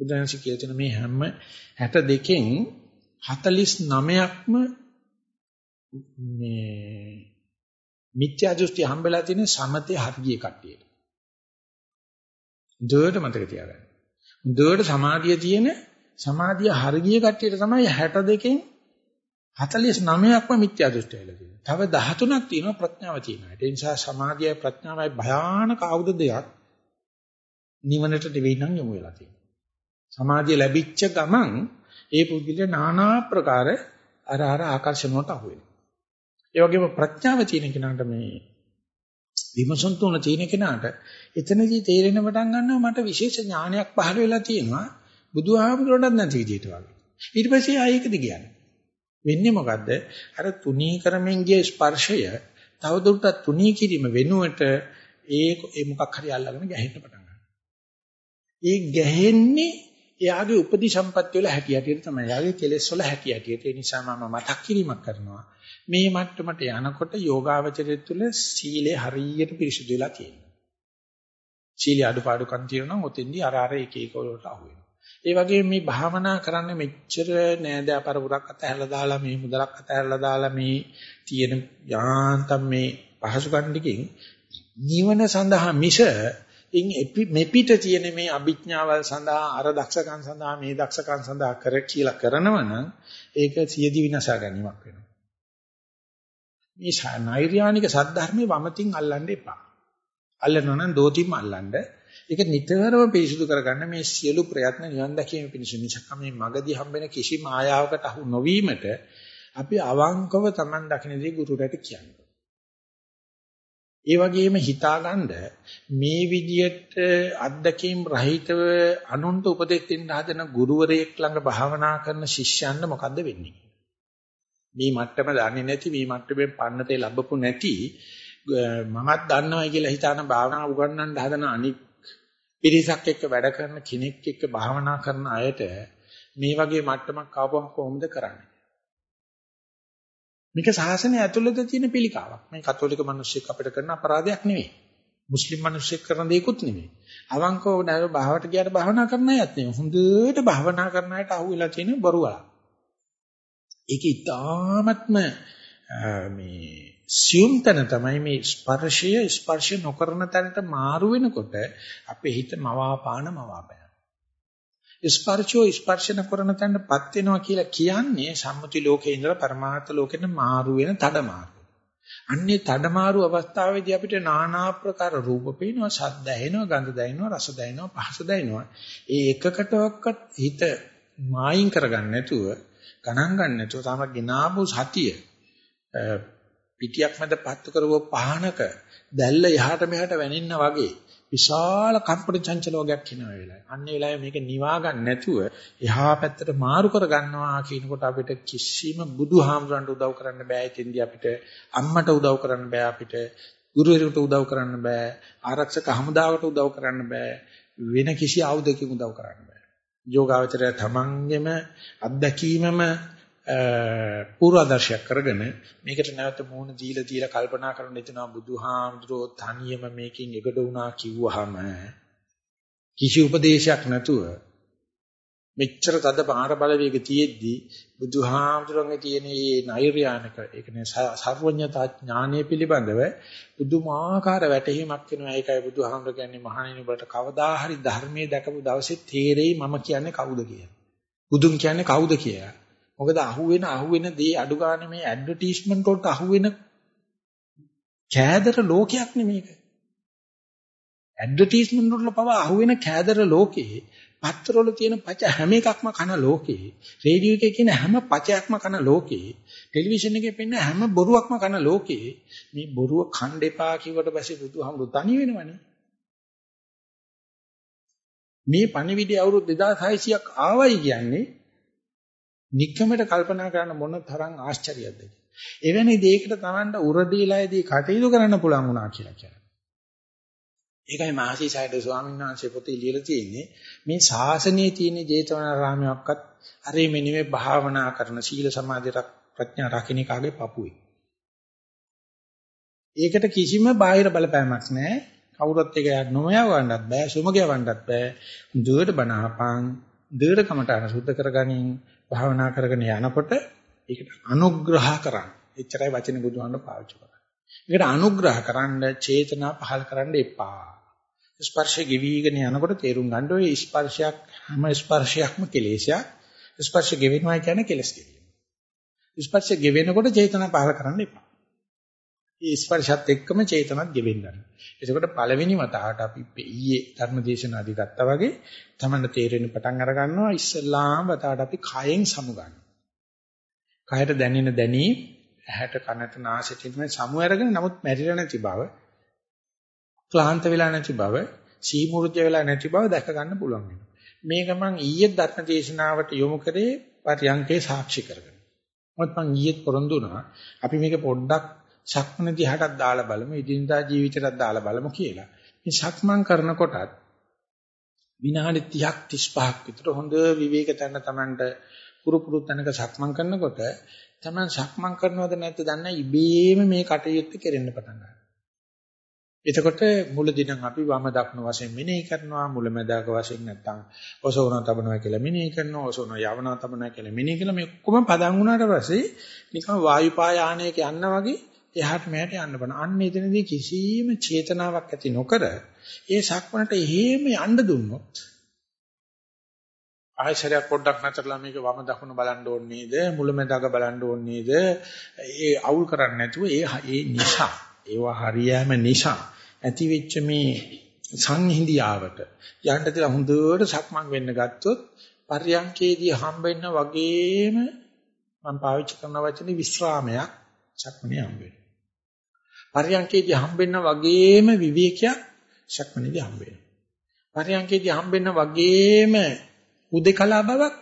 බුදුන්සේ කියලා තියෙන මේ හැම 62කින් 49ක්ම මේ මිත්‍යා දෘෂ්ටි හම්බෙලා තියෙන සමතේ හර්ගිය කට්ටියට. දෙවට මතක තියාගන්න. දෙවට සමාධිය තියෙන සමාධිය හර්ගිය කට්ටියට තමයි 62කින් 49ක්ම මිත්‍යා දෘෂ්ටි වෙලා තියෙන්නේ. තව 13ක් තියෙනවා ප්‍රඥාව තියෙනවා. ඒ නිසා සමාධියයි ප්‍රඥාවයි භයානක ආයුධ දෙයක් නිවනට දෙවෙයි නම් යොමු වෙලා තියෙනවා. සමාධිය ලැබිච්ච ගමන් ඒ පුද්ගලයා নানা ප්‍රකාර අර අර ආකර්ෂණ වලට අහු වෙනවා. ඒ වගේම ප්‍රඥාව තියෙන කෙනාට මේ විමසන් තුන තියෙන කෙනාට එතනදී තේරෙන පටන් ගන්නවා මට විශේෂ ඥානයක් පහළ වෙලා තියෙනවා බුදුහාමුදුරණත් නැති විදිහට වගේ. ඊට පස්සේ ආයෙක දිගියන. වෙන්නේ මොකද්ද? අර තුනී කරමින් ගිය ස්පර්ශය තවදුරටත් තුනී කිරීම වෙනුවට ඒ ඒ මොකක් හරි අල්ලගෙන ගැහෙන්න පටන් ගන්නවා. ඒ ගැහෙන්නේ එයාගේ උපදි සම්පත්‍ය වල හැටි හැටියට තමයි. එයාගේ කෙලෙස් වල හැටි හැටියට. ඒ නිසා මම මතක් කිරීමක් කරනවා. මේ මට්ටමට යනකොට යෝගාවචරය තුළ සීලය හරියට පිරිසිදු වෙලා තියෙනවා. සීල අඩුපාඩුකම් තියෙනවා නම් ඔතෙන්දී අර අර එක එක වලට අහු වෙනවා. ඒ වගේම මේ භාවනා කරන්න මෙච්චර නෑදෑ පරපුරක් අතහැරලා දාලා මේ මුදලක් අතහැරලා දාලා මේ තියෙන යාන්තම් මේ පහසුකම් ටිකෙන් නිවන සඳහා මිස ඉන් මෙපිට තියෙන මේ අභිඥාවල් සඳහා අර දක්ෂකම් සඳහා මේ දක්ෂකම් සඳහා කර කියලා කරනවනම් ඒක සියදි විනාශ ගැනීමක් වෙනවා. මේ නෛර්යානික සද්ධර්මයේ වමතින් අල්ලන්න එපා. අල්ලනවා නම් දෝතිම අල්ලන්න. ඒක නිතරම පිරිසුදු කරගන්න මේ සියලු ප්‍රයත්න නිවන් දැකීම පිණිස මිසක් මේ මගදී හම්බෙන කිසිම ආයාවකට අහු නොවීමට අපි අවංකව Taman දකින්නේ ගුරුරට කියන්නේ. ඒ වගේම හිතාගන්න මේ විදියට අත්දැකීම් රහිතව අනුන්ට උපදෙස් දෙන්න හදන ගුරුවරයෙක් ළඟ භාවනා කරන ශිෂ්‍යයන්ට මොකද්ද වෙන්නේ? මේ මට්ටම දන්නේ නැති මේ මට්ටමෙන් පන්නතේ ලැබපු නැති මමත් දන්නවයි කියලා හිතාන භාවනා උගන්වන්න හදන අනික් පිරිසක් එක්ක වැඩ කරන කෙනෙක් එක්ක භාවනා කරන අයට මේ වගේ මට්ටමක් ආවම කොහොමද කරන්නේ? මේක සාසනය ඇතුළත තියෙන පිළිකාවක්. මේ කතෝලික මිනිස්සෙක් අපිට කරන අපරාධයක් නෙවෙයි. මුස්ලිම් මිනිස්සෙක් කරන දෙයක්වත් නෙවෙයි. අවංකව නෑ භාවට ගියාට භාවනා කරන අයත් නෙවෙයි. හොඳට භාවනා කරන අයට අහුවෙලා තියෙන බොරු වලක්. ඒක ඊටාත්ම මේ සියුම් තැන තමයි මේ ස්පර්ශය ස්පර්ශ නොකරන තැනට මාරු වෙනකොට අපේ හිත මවාපාන මවාපෑන. ස්පර්ශෝ ස්පර්ශන කරන තැනටපත් වෙනවා කියලා කියන්නේ සම්මුති ලෝකේ ඉඳලා පරමාර්ථ ලෝකෙට මාරු වෙන තඩමාරු. අන්නේ තඩමාරු අවස්ථාවේදී අපිට নানা ආකාර රූප පේනවා, ශබ්ද ඇහෙනවා, ගන්ධ දැනෙනවා, රස දැනෙනවා, පහස දැනෙනවා. ඒ එකකටවත් හිත මායින් කරගන්න නැතුව ගණන් ගන්න නැතුව තමයි ගෙනාවු සතිය පිටියක් මැද පත්තු කරව පහනක දැල්ල යහට මෙහාට වැනින්න වගේ විශාල කම්පන චංචල වර්ගයක් එනවා වෙලාවයි. අන්න ඒ වෙලාවේ මේක නිවා ගන්න නැතුව එහා පැත්තට මාරු කර ගන්නවා කියනකොට අපිට කිසිම බුදුහාමුදුරන්ට උදව් කරන්න බෑ. ඉතින්දී අපිට අම්මට උදව් කරන්න බෑ අපිට ගුරුවරයෙකුට උදව් කරන්න බෑ. ආරක්ෂක හමුදාවට උදව් කරන්න බෑ. වෙන කිසි ආයුධකින් උදව් කරන්න බෑ. යෝගාවචරය තමන්ගෙම අත්දැකීමම පූර්වාදර්ශයක් කරගෙන මේකට නැවත මූණ දීලා දීලා කල්පනා කරන ඉතනවා බුදුහාමුදුරෝ තනියම මේකෙන් එගඩ වුණා කිව්වහම කිසි උපදේශයක් නැතුව මෙච්චර තද පාර බලවේග තියෙද්දි බුදුහාමුදුරන්ගේ තියෙන මේ නෛර්යානික ඒ කියන්නේ සර්වඥතා ඥානය පිළිබඳව බුදුමාකාර වැටහීමක් වෙනවා. ඒකයි බුදුහාමුදුර කියන්නේ මහණෙනි ඔබට කවදා හරි ධර්මයේ දැකපු දවසේ තේරෙයි මම කියන්නේ කවුද කියලා. බුදුන් කියන්නේ කවුද කියලා. මොකද අහුවෙන අහුවෙන දේ අඩු ගන්න මේ ඇඩ්වර්ටයිස්මන්ට් වලට අහුවෙන කෑදර ලෝකයක් නෙමේක ඇඩ්වර්ටයිස්මන්ට් වල පව අහුවෙන කෑදර ලෝකේ පත්‍රවල තියෙන පච හැම එකක්ම කන ලෝකේ රේඩියෝ එකේ කියන හැම පචයක්ම කන ලෝකේ ටෙලිවිෂන් එකේ පෙන්න හැම බොරුවක්ම කන ලෝකේ මේ බොරුව කණ්ඩ එපා කිව්වට පස්සේ බුදුහාමුදුරු තනි වෙනවනේ. මේ පණිවිඩය අවුරුදු 2600ක් ආවයි කියන්නේ නික්කමට කල්පනා කරන මොන තරම් ආශ්චර්යයක්ද එවැනි දෙයකට Tamanට උරදීලායේදී කටයුතු කරන්න පුළුවන් වුණා කියලා කියනවා ඒකයි මහසීසයිඩ ස්වාමීන් වහන්සේ පොතේ ලියලා තියෙන්නේ මේ ශාසනයේ තියෙන ජේතවනාරාමයක්වත් අරේ මෙනිමේ භාවනා කරන සීල සමාධි ප්‍රඥා රකින්න කාගේ පපුවේ. ඒකට කිසිම බාහිර බලපෑමක් නැහැ. කවුරුත් එක නොමයව වන්නත් බෑ, සුමගය වන්නත් බෑ. දුවට බනහපන්, දුවට කමටහන සුද්ධ කරගනින් භාවනා කරගෙන යනකොට ඒකට අනුග්‍රහ කරන්න. එච්චරයි වචනේ බුදුහාමුදුරුවෝ පාවිච්චි කරන්නේ. ඒකට අනුග්‍රහ කරන්න චේතනා පහල් කරන්න එපා. ස්පර්ශය ගෙවිගෙන යනකොට තේරුම් ගන්න ඔය ස්පර්ශයක් හැම ස්පර්ශයක්ම කෙලෙසයක්. ස්පර්ශ ගෙවෙනවා කියන්නේ කෙලස් ගෙවීම. ස්පර්ශ ගෙවෙනකොට චේතනා පහල කරන්න එපා. ඒ ස්පර්ශات එක්කම චේතනත් ගෙවෙන්න ගන්න. එතකොට පළවෙනි වතාවට අපි ඊයේ ධර්මදේශනාදී ගත්තා වගේ තමන්න තේරෙන පටන් අර ගන්නවා ඉස්සල්ලාම වතාවට අපි කයෙන් සමු ගන්නවා. කයට දැනෙන දැනීම ඇහැට කනට නාසයට ඉන්න සමු අරගෙන නමුත් මැරිලා නැති බව ක්ලාන්ත වෙලා නැති බව, සීමුර්ජ වෙලා නැති බව දැක ගන්න පුළුවන් වෙනවා. මේක මම ඊයේ ධර්ම දේශනාවට යොමු කරේ පරියංකේ සාක්ෂි කරගෙන. මොකද මම ඊයේ පොරොන්දු වුණා අපි මේක පොඩ්ඩක් සක්මන දිහාටත් දාලා බලමු, ඉදින්දා ජීවිතයටත් දාලා බලමු කියලා. මේ සක්මන් කරනකොටත් විනාඩි 30ක් 35ක් විතර හොඳ විවේක තැන Tamanට පුරුපුරු තැනක සක්මන් කරනකොට Taman සක්මන් කරනවද නැද්ද දන්නේ ඉබේම මේ කටයුත්ත කෙරෙන්න පටන් ගන්නවා. එතකොට මුලදී නම් අපි වම දක්න වශයෙන් මෙනෙහි කරනවා මුලැමැදාක වශයෙන් නැත්තම් ඔසවන තබනවා කියලා මෙනෙහි කරනවා ඔසවන යවනවා තබනවා කියලා මෙනෙහි කළා මේ ඔක්කොම පදන් වුණාට පස්සේ නිකන් වායුපායානයක යන්න වගේ එහාට මෙහාට යන්න බන. අන්න එතනදී කිසිම චේතනාවක් ඇති නොකර ඒ සක්මනට එහෙම යන්න දුන්නොත් ආයශරයක් පොඩ්ඩක් නැතරලා මේක වම දකුණ බලන්න ඕනේ නේද? මුලැමැදාක බලන්න ඕනේ නේද? ඒ අවුල් කරන්නේ නැතුව ඒ ඒ නිසා ඒවා හරියෑම නිසා ඇති වෙච්ච මේ සංහිඳියාවට යන්න තියලා හොඳට සක්මන් වෙන්න ගත්තොත් පර්යංකේදී හම්බෙන්න වගේම මම පාවිච්චි කරන වචනේ විස්රාමයක් සක්මනේ හම්බ වෙනවා. පර්යංකේදී හම්බෙන්න වගේම විවේකයක් සක්මනේදී හම්බ වෙනවා. පර්යංකේදී හම්බෙන්න වගේම උදේකලා බවක්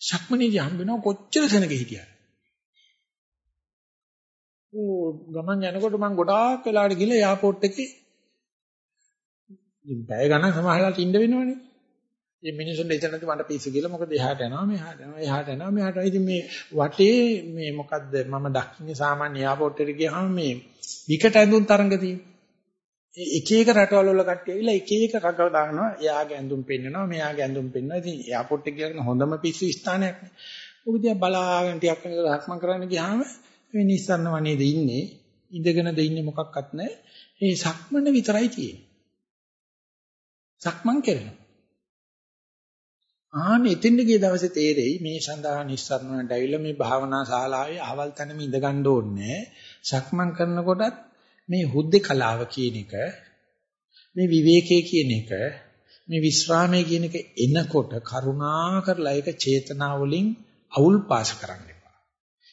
සක්මනේදී හම්බ වෙනවා කොච්චර සෙනග හිටියද. ඕ ගමන් යනකොට මම ගොඩාක් වෙලාවට ගිහලා එයාපෝට් එකේ ඉතින් බය ගන්න සමහරවිට ඉන්න වෙනවනේ. මේ මිනිසුන් එතනදී මට පිස්සු කියලා මොකද එහාට යනවා මෙහාට යනවා එහාට යනවා මෙහාට ඉතින් මේ වටේ මේ මොකද්ද මම දක්ෂිනේ සාමාන්‍ය එයාපෝට් එකට ගියාම මේ විකට ඇඳුම් තරඟ තියෙනවා. එක එක රටවල් වල කට්ටිය ඇවිල්ලා එක එක රටවල් දානවා. එයාගේ ඇඳුම් පෙන්නනවා, මෙයාගේ ඇඳුම් පෙන්නනවා. ඉතින් එයාපෝට් එක කියන හොඳම පිස්සු ස්ථානයක් නේ. ඔබ දිහා බලාගෙන ටිකක් වෙනකල් හක්මන් කරන්න ගියාම මේ නිස්සන්න වනේද ඉන්නේ ඉඳගෙනද ඉන්නේ මොකක්වත් නැහැ. ඒ සක්මන විතරයි තියෙන්නේ. සක්මන් කරනවා. ආන එතෙන්ද ගිය දවසේ තේරෙයි මේ සඳහා නිස්සරණ වලට ඇවිල්ලා මේ භාවනා ශාලාවේ අහවල් තැනම ඉඳ ගන්න ඕනේ. සක්මන් කරනකොටත් මේ හුද්දේ කලාව කියන එක මේ විවේකයේ කියන එක මේ විස්රාමයේ කියන එක එනකොට කරුණා කරලා ඒක චේතනාව වලින් අවුල් පාස කරන්න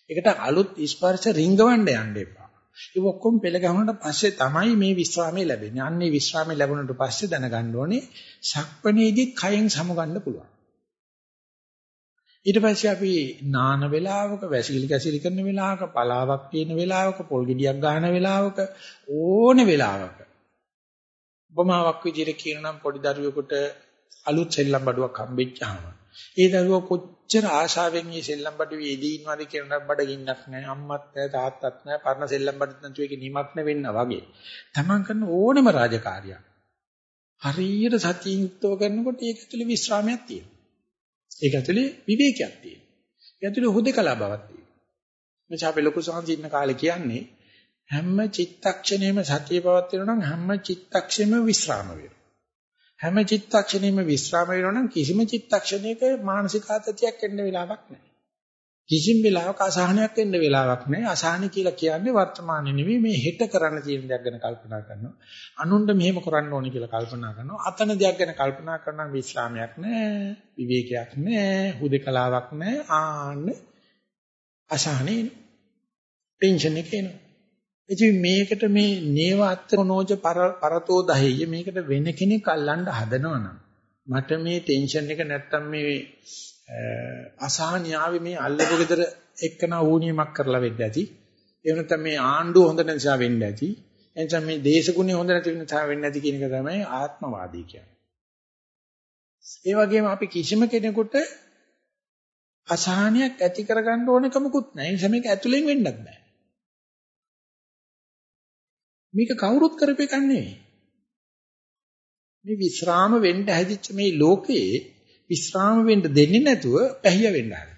ඒකට අලුත් ස්පර්ශ රිංගවන්න යන්න එපා. ඒක ඔක්කොම පෙළ ගැහුණාට පස්සේ තමයි මේ විස්රාමයේ ලැබෙන්නේ. අන්නේ විස්රාමයේ ලැබුණාට පස්සේ දැනගන්න ඕනේ සක්පනේදී කයෙන් සමගන්න පුළුවන්. ඊට පස්සේ අපි නාන වේලාවක වැසිකිලි කැසිලි කරන වේලාවක පලාවක් තියෙන වේලාවක පොල් ගෙඩියක් ගන්න වේලාවක ඕන වේලාවක. උපමාවක් විදිහට කියනනම් පොඩි දරුවෙකුට අලුත් සෙල්ලම් බඩුවක් හම්බෙච්චාම. ඒ දරුවා කොච්චර ආශාවෙන් මේ සෙල්ලම් බඩුවේ එදී ඉන්නවද කියන බඩගින්නක් නැහැ අම්මත් නැහැ තාත්තත් නැහැ පරණ සෙල්ලම් බඩුත් නැතුව ඒක නිමක්න වෙන්න වගේ. තමන් කරන ඕනම රාජකාරියක්. හරියට සතියින් යුක්තව කරනකොට ඒක ඇතුලේ විස්රාමයක් තියෙනවා. ඒක ඇතුලේ විවේකයක් තියෙනවා. ඒක ඇතුලේ හුදකලා බවක් තියෙනවා. මේ අපේ ලොකු සංසිඳන කාලේ කියන්නේ හැම චිත්තක්ෂණයෙම සතිය පවත්වනවා නම් හැම චිත්තක්ෂණයෙම විස්රාම වෙනවා. හැම චිත්තක්ෂණයෙම විස්රාම වෙනවා නම් කිසිම චිත්තක්ෂණයක මානසික ආතතියක් එන්න වෙලාවක් නැහැ. කිසිම වෙලාවක අසහනයක් එන්න වෙලාවක් නැහැ. අසහන කියලා කියන්නේ වර්තමානයේ නෙවෙයි මේ හෙට කරන්න තියෙන දේක් ගැන කල්පනා කරනවා. අනුන්ට මෙහෙම කරන්න ඕනේ කියලා කල්පනා කරනවා. අතන දේක් ගැන කල්පනා කරනවා විශ්‍රාමයක් නැහැ, විවේකයක් නැහැ, හුදකලාවක් නැහැ. ආන්න අසහනේ ටෙන්ෂන් එක එනවා. ඉතින් මේකට මේ නේව අත්‍රනෝජ පරතෝ දහෙය මේකට වෙන කෙනෙක් අල්ලන්න හදනවනම් මට මේ ටෙන්ෂන් එක නැත්තම් මේ අසහනියාවේ මේ අල්ලපු ගෙදර එක්කන ඌණියමක් කරලා වෙන්න ඇති. ඒ නැත්නම් මේ ආණ්ඩුව හොඳ නිසා වෙන්න ඇති. එනිසා මේ දේශගුණය හොඳ නැති නිසා වෙන්න ඇති කියන එක තමයි ආත්මවාදී කියන්නේ. ඒ වගේම අපි කිසිම කෙනෙකුට අසහනයක් ඇති කරගන්න ඕනකමකුත් නැහැ. ඒ නිසා මේක ඇතුලෙන් වෙන්නත් බෑ. මේක කවුරුත් කරපේකක් නෙවෙයි. මේ විස්රාම වෙන්න හැදිච්ච මේ ලෝකේ විස්්‍රාම වෙන්න දෙන්නේ නැතුව පැහිය වෙන්න හදනවා.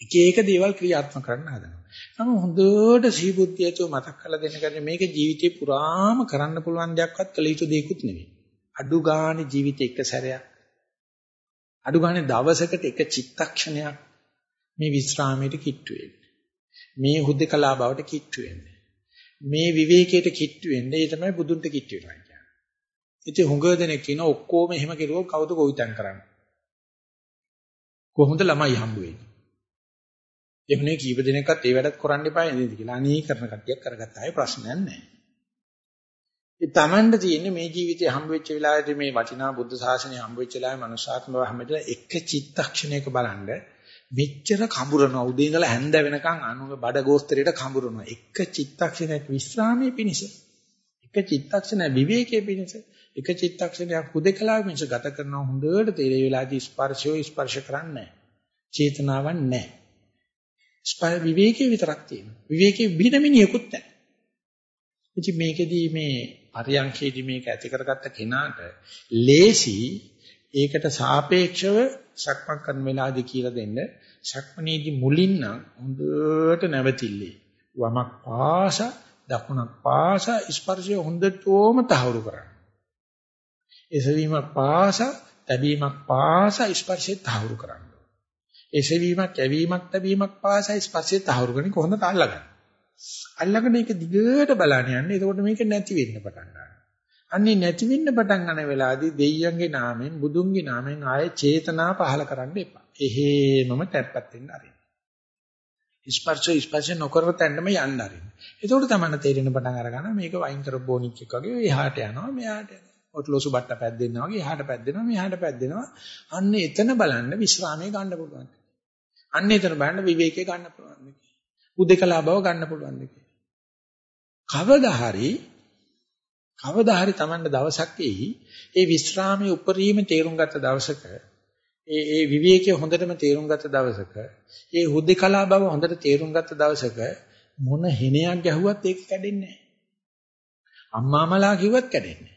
එක එක දේවල් ක්‍රියාත්මක කරන්න හදනවා. නම හොඳට සීබුද්ධියතු මතක් කරලා දෙන්න ගන්නේ මේක ජීවිතේ පුරාම කරන්න පුළුවන් දෙයක්වත් කළ යුතු දෙයක්වත් නෙවෙයි. අඩු ගානේ ජීවිතේ එක සැරයක්. අඩු ගානේ දවසකට එක චිත්තක්ෂණයක් මේ විස්්‍රාමයට කිට්ටු වෙන්න. මේ හුදකලා බවට කිට්ටු වෙන්න. මේ විවේකයට කිට්ටු වෙන්න. ඒ තමයි බුදුන්ට කිට්ටු වෙනවා. ඉතින් හුඟ දෙනෙක් කියන ඔක්කොම එහෙම කෙරුවොත් කවුද ගොවිතැන් කරන්නේ? කොහොමද ළමයි හම්බ වෙන්නේ? එමුනේ කීප දෙනෙක්වත් ඒ වැඩත් කරන්න එපා නේද කියලා. අනී කරන කට්ටියක් කරගත්ත අය ප්‍රශ්නයක් නැහැ. ඒ Tamanda තියෙන්නේ මේ ජීවිතේ හම්බ වෙච්ච වෙලාවේදී මේ වටිනා බුද්ධ ශාසනය හම්බ වෙච්ච වෙලාවේ මනුෂ්‍යාත්ම හැමදේම එක චිත්තක්ෂණයක බලන්න මෙච්චර කඹරනවා උදේ ඉඳලා හැන්ද වෙනකන් අනුග බඩ ගෝස්තරයට කඹරනවා එක චිත්තක්ෂණයක් විස්රාමයේ පිණිස එක චිත්තක්ෂණ විවේකයේ පිණිස එක චිත්තක්ෂණයක් හුදකලා මිස ගත කරන හොඳට තේරෙ වෙලාදී ස්පර්ශය ස්පර්ශ කරන්නේ නැහැ. චේතනාවක් නැහැ. ස්පර්ශ විවේකයේ විතරක් තියෙනවා. විවේකයේ බිනමිනියකුත් නැහැ. ඉතින් මේකෙදී මේ අරියංකේදී මේක ඇති කරගත්ත කෙනාට ලේසි ඒකට සාපේක්ෂව සක්මන් කරන වෙලාවදී කියලා දෙන්න සක්මනේදී මුලින් නම් හොඳට නැවතිල්ලේ වමක් පාස දකුණක් පාස ස්පර්ශය හොඳටම තහවුරු කරන්න. එසවීමක් පාස, තැබීමක් පාස ස්පර්ශය තහවුරු කරන්න. එසවීමක්, කැවීමක්, තැබීමක් පාස ස්පර්ශය තහවුරු කරන්නේ කොහොමද අල්ලගන්නේ? අල්ලගෙන ඒක දිගට බලන්න යන්නේ. එතකොට මේක නැති වෙන්න පටන් ගන්නවා. අන්නේ නැති වෙන්න පටන් ගන්න වෙලාවේදී දෙයියන්ගේ නාමයෙන්, බුදුන්ගේ නාමයෙන් ආයේ චේතනා පහල කරන්න එපා. එහෙමම තැප්පත් වෙන්න ආරින්න. ස්පර්ශ ස්පර්ශ නොකර තැන්නම යන්න ආරින්න. එතකොට තමයි තේරෙන පටන් අරගන්න මේක වයින් කර බොනික් එක වගේ එහාට යනවා මෙහාට යනවා. ඔට්ලොසු බට්ට පැද්දෙනවා වගේ එහාට පැද්දෙනවා මෙහාට පැද්දෙනවා. අන්න එතන බලන්න විශ්‍රාමයේ ගන්න පුළුවන්. අන්න එතන බලන්න විවේකයේ ගන්න පුළුවන්. උදේකලා බව ගන්න පුළුවන් දෙක. කවදා හරි කවදා හරි Tamanda දවසක් එයි ඒ විශ්‍රාමයේ උපරිම තේරුම් ගත්ත දවසක ඒ ඒ විවේකයේ හොඳටම තේරුම් ගත්ත දවසක ඒ හුදේකලා බව හොඳට තේරුම් ගත්ත දවසක මොන හෙනයක් ගැහුවත් ඒක කැඩෙන්නේ නැහැ. අම්මාමලා කිව්වත් කැඩෙන්නේ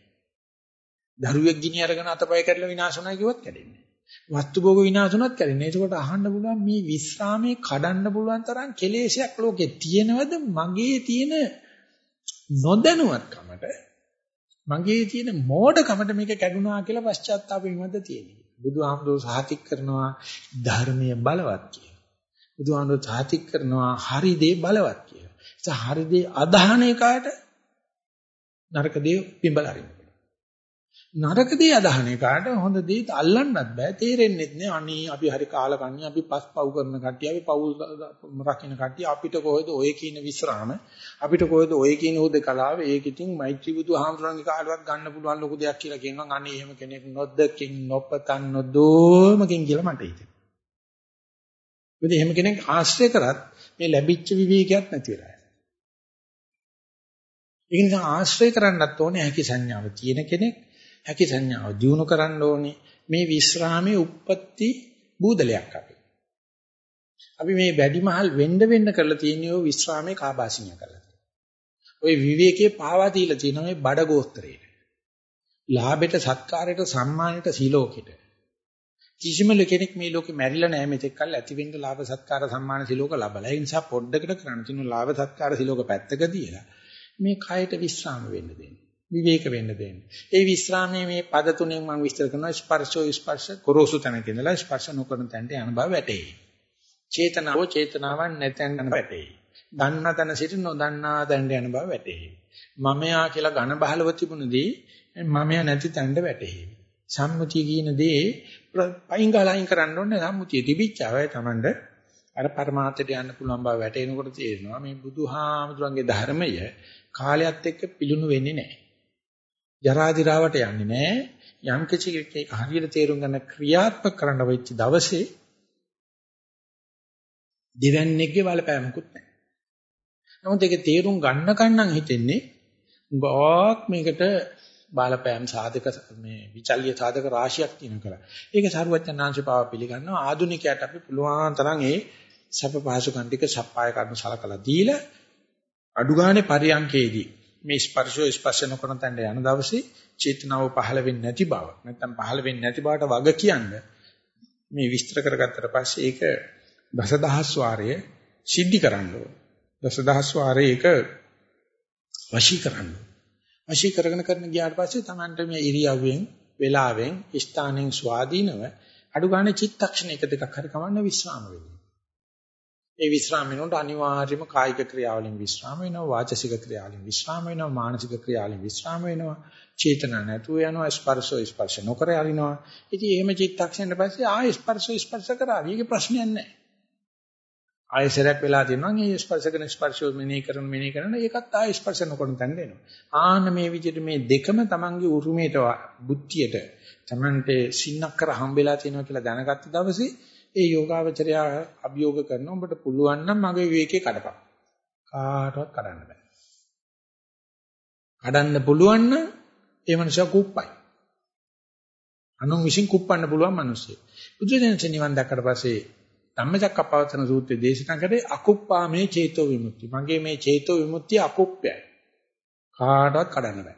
දරුවෙක් ගිනි අරගෙන අතපය කැඩලා විනාශ වුණා කිව්වත් කැඩෙන්නේ නැහැ. වස්තු භෝග විනාශ වුණත් කැඩෙන්නේ. ඒකට අහන්න පුළුවන් මේ විස්රාමයේ කඩන්න පුළුවන් තරම් කෙලෙසයක් ලෝකේ තියෙනවද මගේ තියෙන නොදැනුවත්කමට මගේ තියෙන මෝඩකමට මේක කැඩුනා කියලා පශ්චාත්තාප වීමද තියෙන්නේ. බුදුහාමුදුරුවෝ සාතික් කරනවා ධර්මයේ බලවත් කියලා. බුදුහාමුදුරුවෝ සාතික් කරනවා හරි දේ බලවත් කියලා. ඒ හරි දේ අදහන එකට නරක දේ පිඹල අරින්න. නරක දේ අදහන එකට හොඳ දේ අල්ලන්නත් බෑ. තේරෙන්නේ නැහැ අනේ අපි හරි කාලකන්ණි අපි පස් පව් කරන කට්ටිය අපි පව් රකින්න කට්ටිය අපිට කොහෙද ඔය කියන විස්රාම? අපිට කොහෙද ඔය කියන උද කලාව ඒක ඉතින් මෛත්‍රී බුදුහාමුදුරන්ගේ කාලෙවත් ගන්න පුළුවන් ලොකු දෙයක් කියලා කියනවා. අනේ එහෙම කෙනෙක් නොදකින් නොපතන් නොදෝමකින් කියලා මට හිතෙනවා. මොකද එහෙම කෙනෙක් ආශ්‍රය කරත් මේ ලැබිච්ච විවේකයක් නැති වෙලා යනවා. ඒ නිසා ආශ්‍රය කරන්නත් ඕනේ. හැකි සංඥාව තියෙන කෙනෙක් හැකි සංඥාව දිනු කරන්න ඕනේ. මේ විස්රාමයේ උප්පත්ති බූදලයක් අපි. අපි මේ වැඩිමහල් වෙන්න වෙන්න කරලා තියෙන ඔය විස්රාමයේ කාබාසිනිය කරලා තියෙනවා. ඔය විවේකයේ පාවා දීලා තියෙන මේ බඩ ගෝස්තරේ. ලාභයට සත්කාරයට සම්මානයට සිලෝකෙට කිසිම කෙනෙක් මේ ලෝකේ මැරිලා නැහැ මෙතෙක් කල් ඇති වෙන්න ලාභ සත්කාර සම්මාන සිලෝක ලබලා. ඒ නිසා පොඩ්ඩකට කරන්න තියෙන ලාභ සත්කාර සිලෝක පැත්තක තියලා මේ කයට විස්්‍රාම වෙන්න දෙන්න. විවේක වෙන්න දෙන්න. ඒ විස්්‍රාමයේ මේ පද තුනෙන් මම විස්තර කරනවා ස්පර්ශෝ ස්පර්ශ ගොරෝසු තැනක ඉඳලා ස්පර්ශ නොකරන තැනට යන බව වැටේ. චේතනාව චේතනාවක් නැතැන් යන වැටේ. දන්නා තැන සිට නොදන්නා තැනට යන බව වැටේ. මමයා කියලා ඝන බහලව තිබුණදී මමයා නැති තැනට වැටේ. සම්මුතිය කියන දේ පයින් ගහලා අයින් කරන්න ඕනේ සම්මුතිය තිබිච්චවයි Tamande අර પરමාර්ථයට යන්න පුළුවන් බව වැටෙනකොට තේරෙනවා මේ බුදුහාමුදුරන්ගේ ධර්මය කාලයත් එක්ක පිළුණු වෙන්නේ නැහැ. ජරා දිරාවට යන්නේ නැහැ. යම් කිසි කෙනෙක් හරියට තේරුම් ගන්න ක්‍රියාත්මක කරන්න වෙච්ච දවසේ දෙවන්නේගේ බලපෑමකුත් නැහැ. නමුත් ඒක තේරුම් ගන්න කන්නම් හිතෙන්නේ ගොක් මේකට බාලපෑම් සාධක මේ විචල්්‍ය සාධක රාශියක් තියෙන කලා. ඒක සරුවචනාංශ පාව පිළිගන්නවා ආදුනිකයට අපි පුළුවන් තරම් ඒ සැප පහසුකම් ටික සප්පාය කරන සලකලා දීලා අඩු ගානේ පරියන්කේදී මේ ස්පර්ශෝ ස්පර්ශ නොකරන තැනට යන දවසේ චේතනාව පහළ වෙන්නේ නැති බව නැත්නම් පහළ වෙන්නේ නැති බවට වග කියන්නේ මේ විස්තර කරගත්තට පස්සේ ඒක දසදහස් වාරය සිද්ධි කරන්න ඕන. දසදහස් වාරය ඒක වශී කරන්න ඕන. වශී කරගෙන කරන ගියාට පස්සේ Tamanට මේ ඉරියව්වෙන්, වේලාවෙන්, ස්ථානෙන් ස්වාධීනව අඩු ගන්න චිත්තක්ෂණ එක දෙකක් හරි කවන්න විස්්‍රාම වෙන්නේ. ඒ විස්්‍රාම වෙනකොට අනිවාර්යයෙන්ම කායික ක්‍රියාවලින් විස්්‍රාම වෙනවා, වාචසික ක්‍රියාවලින් විස්්‍රාම වෙනවා, මානසික ක්‍රියාවලින් විස්්‍රාම වෙනවා, චේතන නැතුව යනවා, ස්පර්ශෝ ස්පර්ශ නොකර යරිනවා. ඉතින් එහෙම චිත්තක්ෂණයට පස්සේ ආය ස්පර්ශෝ ස්පර්ශ කරා. ඊගේ ප්‍රශ්නයක් නැහැ. ආයසරයක් වෙලා තියෙනවා මේ ස්පර්ශ කරන ස්පර්ශය මෙනෙහි කරන මෙනෙහි කරන ඒකත් ආය ස්පර්ශ නොකරන තැනට එනවා. ආන්න මේ විදිහට මේ දෙකම Tamange උරුමයට බුද්ධියට Tamante සින්නක් කර හම්බෙලා තියෙනවා කියලා දැනගත්ත දවසේ ඒ යෝගාවචරය අභියෝග කරන උඹට පුළුවන් නම් මගේ විවේකේ කඩපන්. කාටවත් කඩන්න බෑ. කඩන්න පුළුවන් නම් ඒ මනුස්සයා කුප්පයි. අනුන් විසින් කුප්පන්න පුළුවන් මිනිස්සු. බුදුදෙනච නිවන් දැක්කට පස්සේ ධම්මචක්කප්පවත්තන සූත්‍රයේ දේශනා කරේ අකුප්පාමේ චේතෝ විමුක්ති. මගේ මේ චේතෝ විමුක්තිය අකුප්පයයි. කාටවත් කඩන්න බෑ.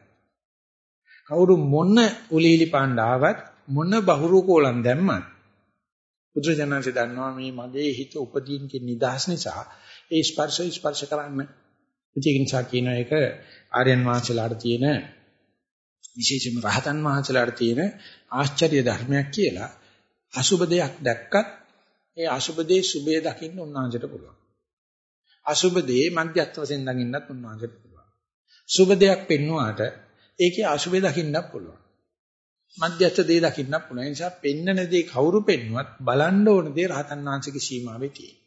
කවුරු මොන උලීලි පාණ්ඩාවත් මොන බහුරු කෝලම් දැම්මත් බුදුරජාණන්සේ දන්නවා මේ මගේ හිත උපදීන්ගේ නිදහස් නිසා ඒ ස්පර්ශ ස්පර්ශ කරන්න. ඒක නිසා කියන එක ආර්යයන් වහන්සේලාට තියෙන විශේෂම රහතන් වහන්සේලාට තියෙන ආශ්චර්ය ධර්මයක් කියලා අසුබ දෙයක් දැක්කත් ඒ අසුබ දේ සුබේ දකින්න උන්වහන්සේට පුළුවන්. අසුබ දේ මධ්‍යස්ථ වශයෙන් දකින්නත් උන්වහන්සේට පුළුවන්. සුබ දෙයක් පෙන්වුවාට ඒකේ අසුබේ දකින්නත් පුළුවන්. මධ්‍යස්ථ දේ දකින්නත් පුළුවන්. ඒ නිසා පෙන්නන දේ කවුරු පෙන්නුවත් බලන්න ඕන දේ රහතන් වහන්සේගේ සීමාවේ තියෙන.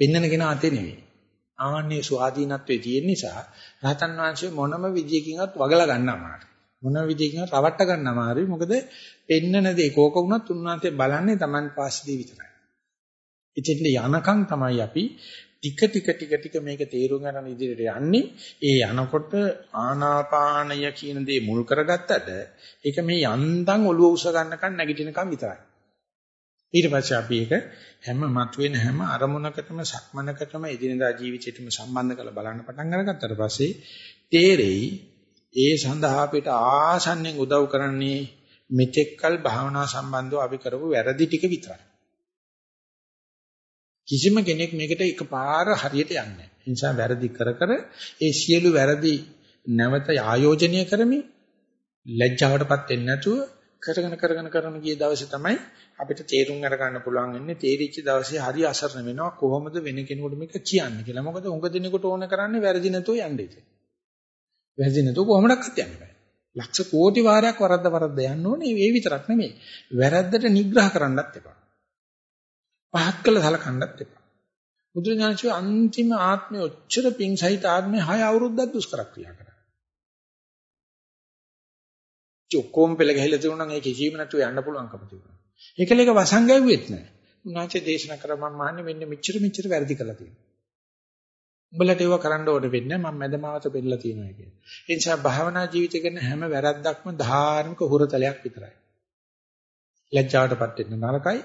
පෙන්නන කෙනා අතේ නෙවෙයි. ආන්නේ ස්වාධීනත්වයේ තියෙන නිසා රහතන් වහන්සේ මොනම විදියකින්වත් වගලා ගන්න අමාරුයි. මොන විදිහකින් රවට්ට ගන්න අමාරුයි. මොකද පෙන්නන දේ කෝක වුණත් උන්වහන්සේ බලන්නේ Taman පාස්දී විතරයි. ඉතින් යනකම් තමයි අපි ටික ටික ටික ටික මේක තේරුම් ගන්න ඉදිරියට යන්නේ. ඒ යනකොට ආනාපානය කියන දේ මුල් කරගත්තට ඒක මේ යන්තම් ඔළුව උස ගන්නකන් නැගිටිනකම් විතරයි. ඊට පස්සේ අපි ඒක හැම මතුවෙන හැම අරමුණකටම සක්මනකටම එදිනදා ජීවිතේටම සම්බන්ධ කරලා බලන්න පටන් අරගත්තට පස්සේ තේරෙයි ඒ සඳහා අපිට ආසන්නෙන් උදව් කරන්නේ මෙතෙක්කල් භාවනා සම්බන්ධව අපි කරපු වැරදි ටික විතරයි. කිසිම කෙනෙක් මේකට එකපාර හරියට යන්නේ නැහැ. ඒ නිසා වැරදි කර කර ඒ සියලු වැරදි නැවත ආයෝජනය කරමින් ලැජ්ජාවටපත් වෙන්නේ නැතුව කරගෙන කරගෙන කරන ගිය දවසේ තමයි අපිට තේරුම් අරගන්න පුළුවන් වෙන්නේ තේරිච්ච දවසේ හරි අසරණ වෙනවා කොහොමද වෙන කෙනෙකුට මේක කියන්නේ කියලා. මොකද උඟ දිනෙකට ඕන කරන්නේ වැරදි නැතුව යන්නේ ඉතින්. වැරදි නැතුව කොහොමඩක්වත් යන්න බෑ. ලක්ෂ කෝටි වාරයක් වරද්ද වරද්ද යන්න ඕනේ. ඒ විතරක් නෙමෙයි. වැරද්දට නිග්‍රහ කරන්නත් එපා. පහත් කළ සලකන්නත් එපා. බුදුරජාණන්සේ අන්තිම ආත්මය ඔච්චර පිං සහිත ආත්මය 6 අවුරුද්දක් දුෂ්කර ක්‍රියා කරා. චොක්කොම් පෙළ ගහලා තිබුණා නම් ඒ කිසිම නැතුව යන්න පුළුවන්කම තිබුණා. ඒකල එක වසංගයුවෙත් නැහැ. උන්වහන්සේ දේශනා කර මම මහන්නේ මෙන්න මෙච්චර මෙච්චර වැරදි කළා තියෙනවා. උඹලට ඒව කරන්න ඕන වෙන්නේ මම මැදමාවත බෙල්ලලා තියෙනවා කියන. ඒ නිසා භාවනා ජීවිතය කරන හැම වැරද්දක්ම ධාර්මික හුරතලයක් විතරයි. ලැජ්ජාවටපත් වෙන්න නරකයි.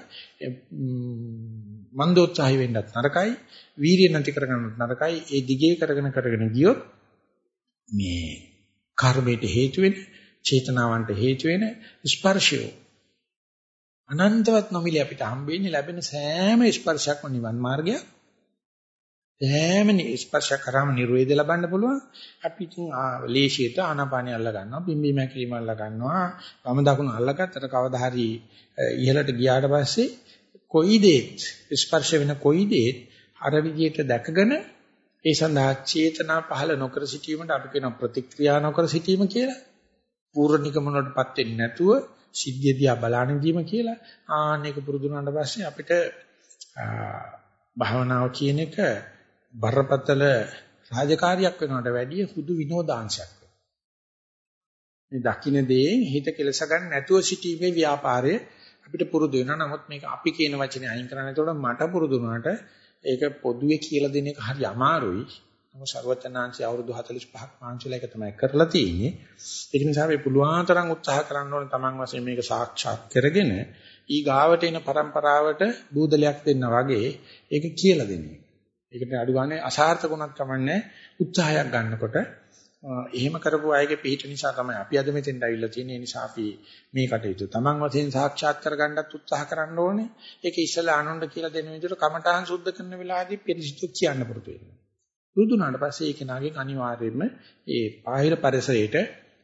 මන්දෝත්සාහි වෙන්නත් නරකයි. වීරිය නැති කරගන්නත් නරකයි. ඒ දිගේ කරගෙන කරගෙන ගියොත් මේ කර්මයට හේතු වෙන චේතනාවන්ට හේතු වෙන ස්පර්ශය අනන්තවත් නොමිලේ අපිට හම්බෙන්නේ ලැබෙන සෑම ස්පර්ශයක්ම නිවන් මාර්ගය. සෑම ස්පර්ශ කරාම නිර්වේද ලබන්න පුළුවන්. අපි ඉතින් ලේසියට ආනාපානිය අල්ල ගන්නවා, පිම්බීම හැකිලිම අල්ල ගන්නවා, වම දකුණ අල්ලගත්තට කවදා හරි ඉහළට ගියාට පස්සේ කොයි දෙයක් ස්පර්ශ වෙන කොයි දෙයක් අර විදියට දැකගෙන ඒ සඳහා චේතනා පහළ නොකර සිටීමට අපි කියන ප්‍රතික්‍රියා නොකර සිටීම කියලා. පූර්ව නිගමනවලටපත් වෙන්නේ නැතුව සිද්ධිය දිහා බලන ඉදීම කියලා. ආන්නේක පුරුදු වුණාට පස්සේ අපිට භාවනාව කියන එක බරපතල රාජකාරියක් වෙනවට වැඩිය හුදු විනෝදාංශයක් මේ දකින්න දේෙන් හිත කෙලස ගන්න නැතුව සිටීමේ ව්‍යාපාරය අපිට පුරුදු වෙනවා. නමුත් මේක අපි කියන වචනේ අයින් කරන්න. ඒතකොට මට පුරුදු වුණාට ඒක පොදුවේ කියලා දෙන එක හරි අමාරුයි. නමුත් ਸਰවචනාංශي අවුරුදු 45ක් මාංශල එක තමයි කරලා තියෙන්නේ. ඒක නිසා අපි පුළුවන් තරම් උත්සාහ කරන්න ඕනේ Taman වශයෙන් මේක සාක්ෂාත් කරගෙන ඊ ගාවට එන પરම්පරාවට බූදලයක් දෙන්න වගේ ඒක කියලා දෙන්නේ. ඒකට අඩු ගානේ අසාර්ථකුණක් කමන්නේ උත්සාහයක් ගන්නකොට එහෙම කරපු අයගේ පිහිට නිසා තමයි අපි අද මෙතෙන්ට අවිල්ලා තියෙන්නේ. ඒ නිසා අපි මේ කටයුතු තමන් වශයෙන් සාක්ෂාත් කරගන්නත් උත්සාහ කරන්න ඕනේ. ඒක ඉස්සලා ආනොන්ද කියලා දෙන විදිහට කමඨාන් සුද්ධ කරන වෙලාවේදී පිරිසිදු කියන්න පුරුදු වෙනවා. පුරුදුනාට පස්සේ ඒක නාගෙන් අනිවාර්යයෙන්ම ඒ බාහිර පරිසරයට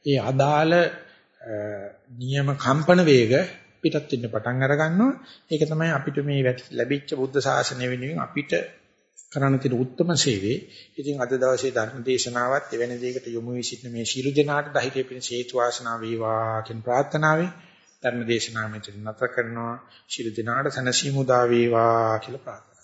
ඒ අදාළ නියම කම්පන වේග පිටත් වෙන්න පටන් අර ගන්නවා. ඒක තමයි අපිට මේ ලැබිච්ච බුද්ධ ශාසනය වෙනුවෙන් අපිට කරන්න තියෙන උත්තරම සේවය. ඉතින් අද දවසේ ධර්ම දේශනාවත් එවැනි දෙයකට යොමු වී සිටින මේ ශීල දෙනාට ධෛර්ය පිණිස හේතු වාසනා වේවා කියන ප්‍රාර්ථනාවෙන් ධර්ම දේශනාව මෙතන නැත කරනවා. ශීල දෙනාට සනසීමු දා වේවා කියලා ප්‍රාර්ථනා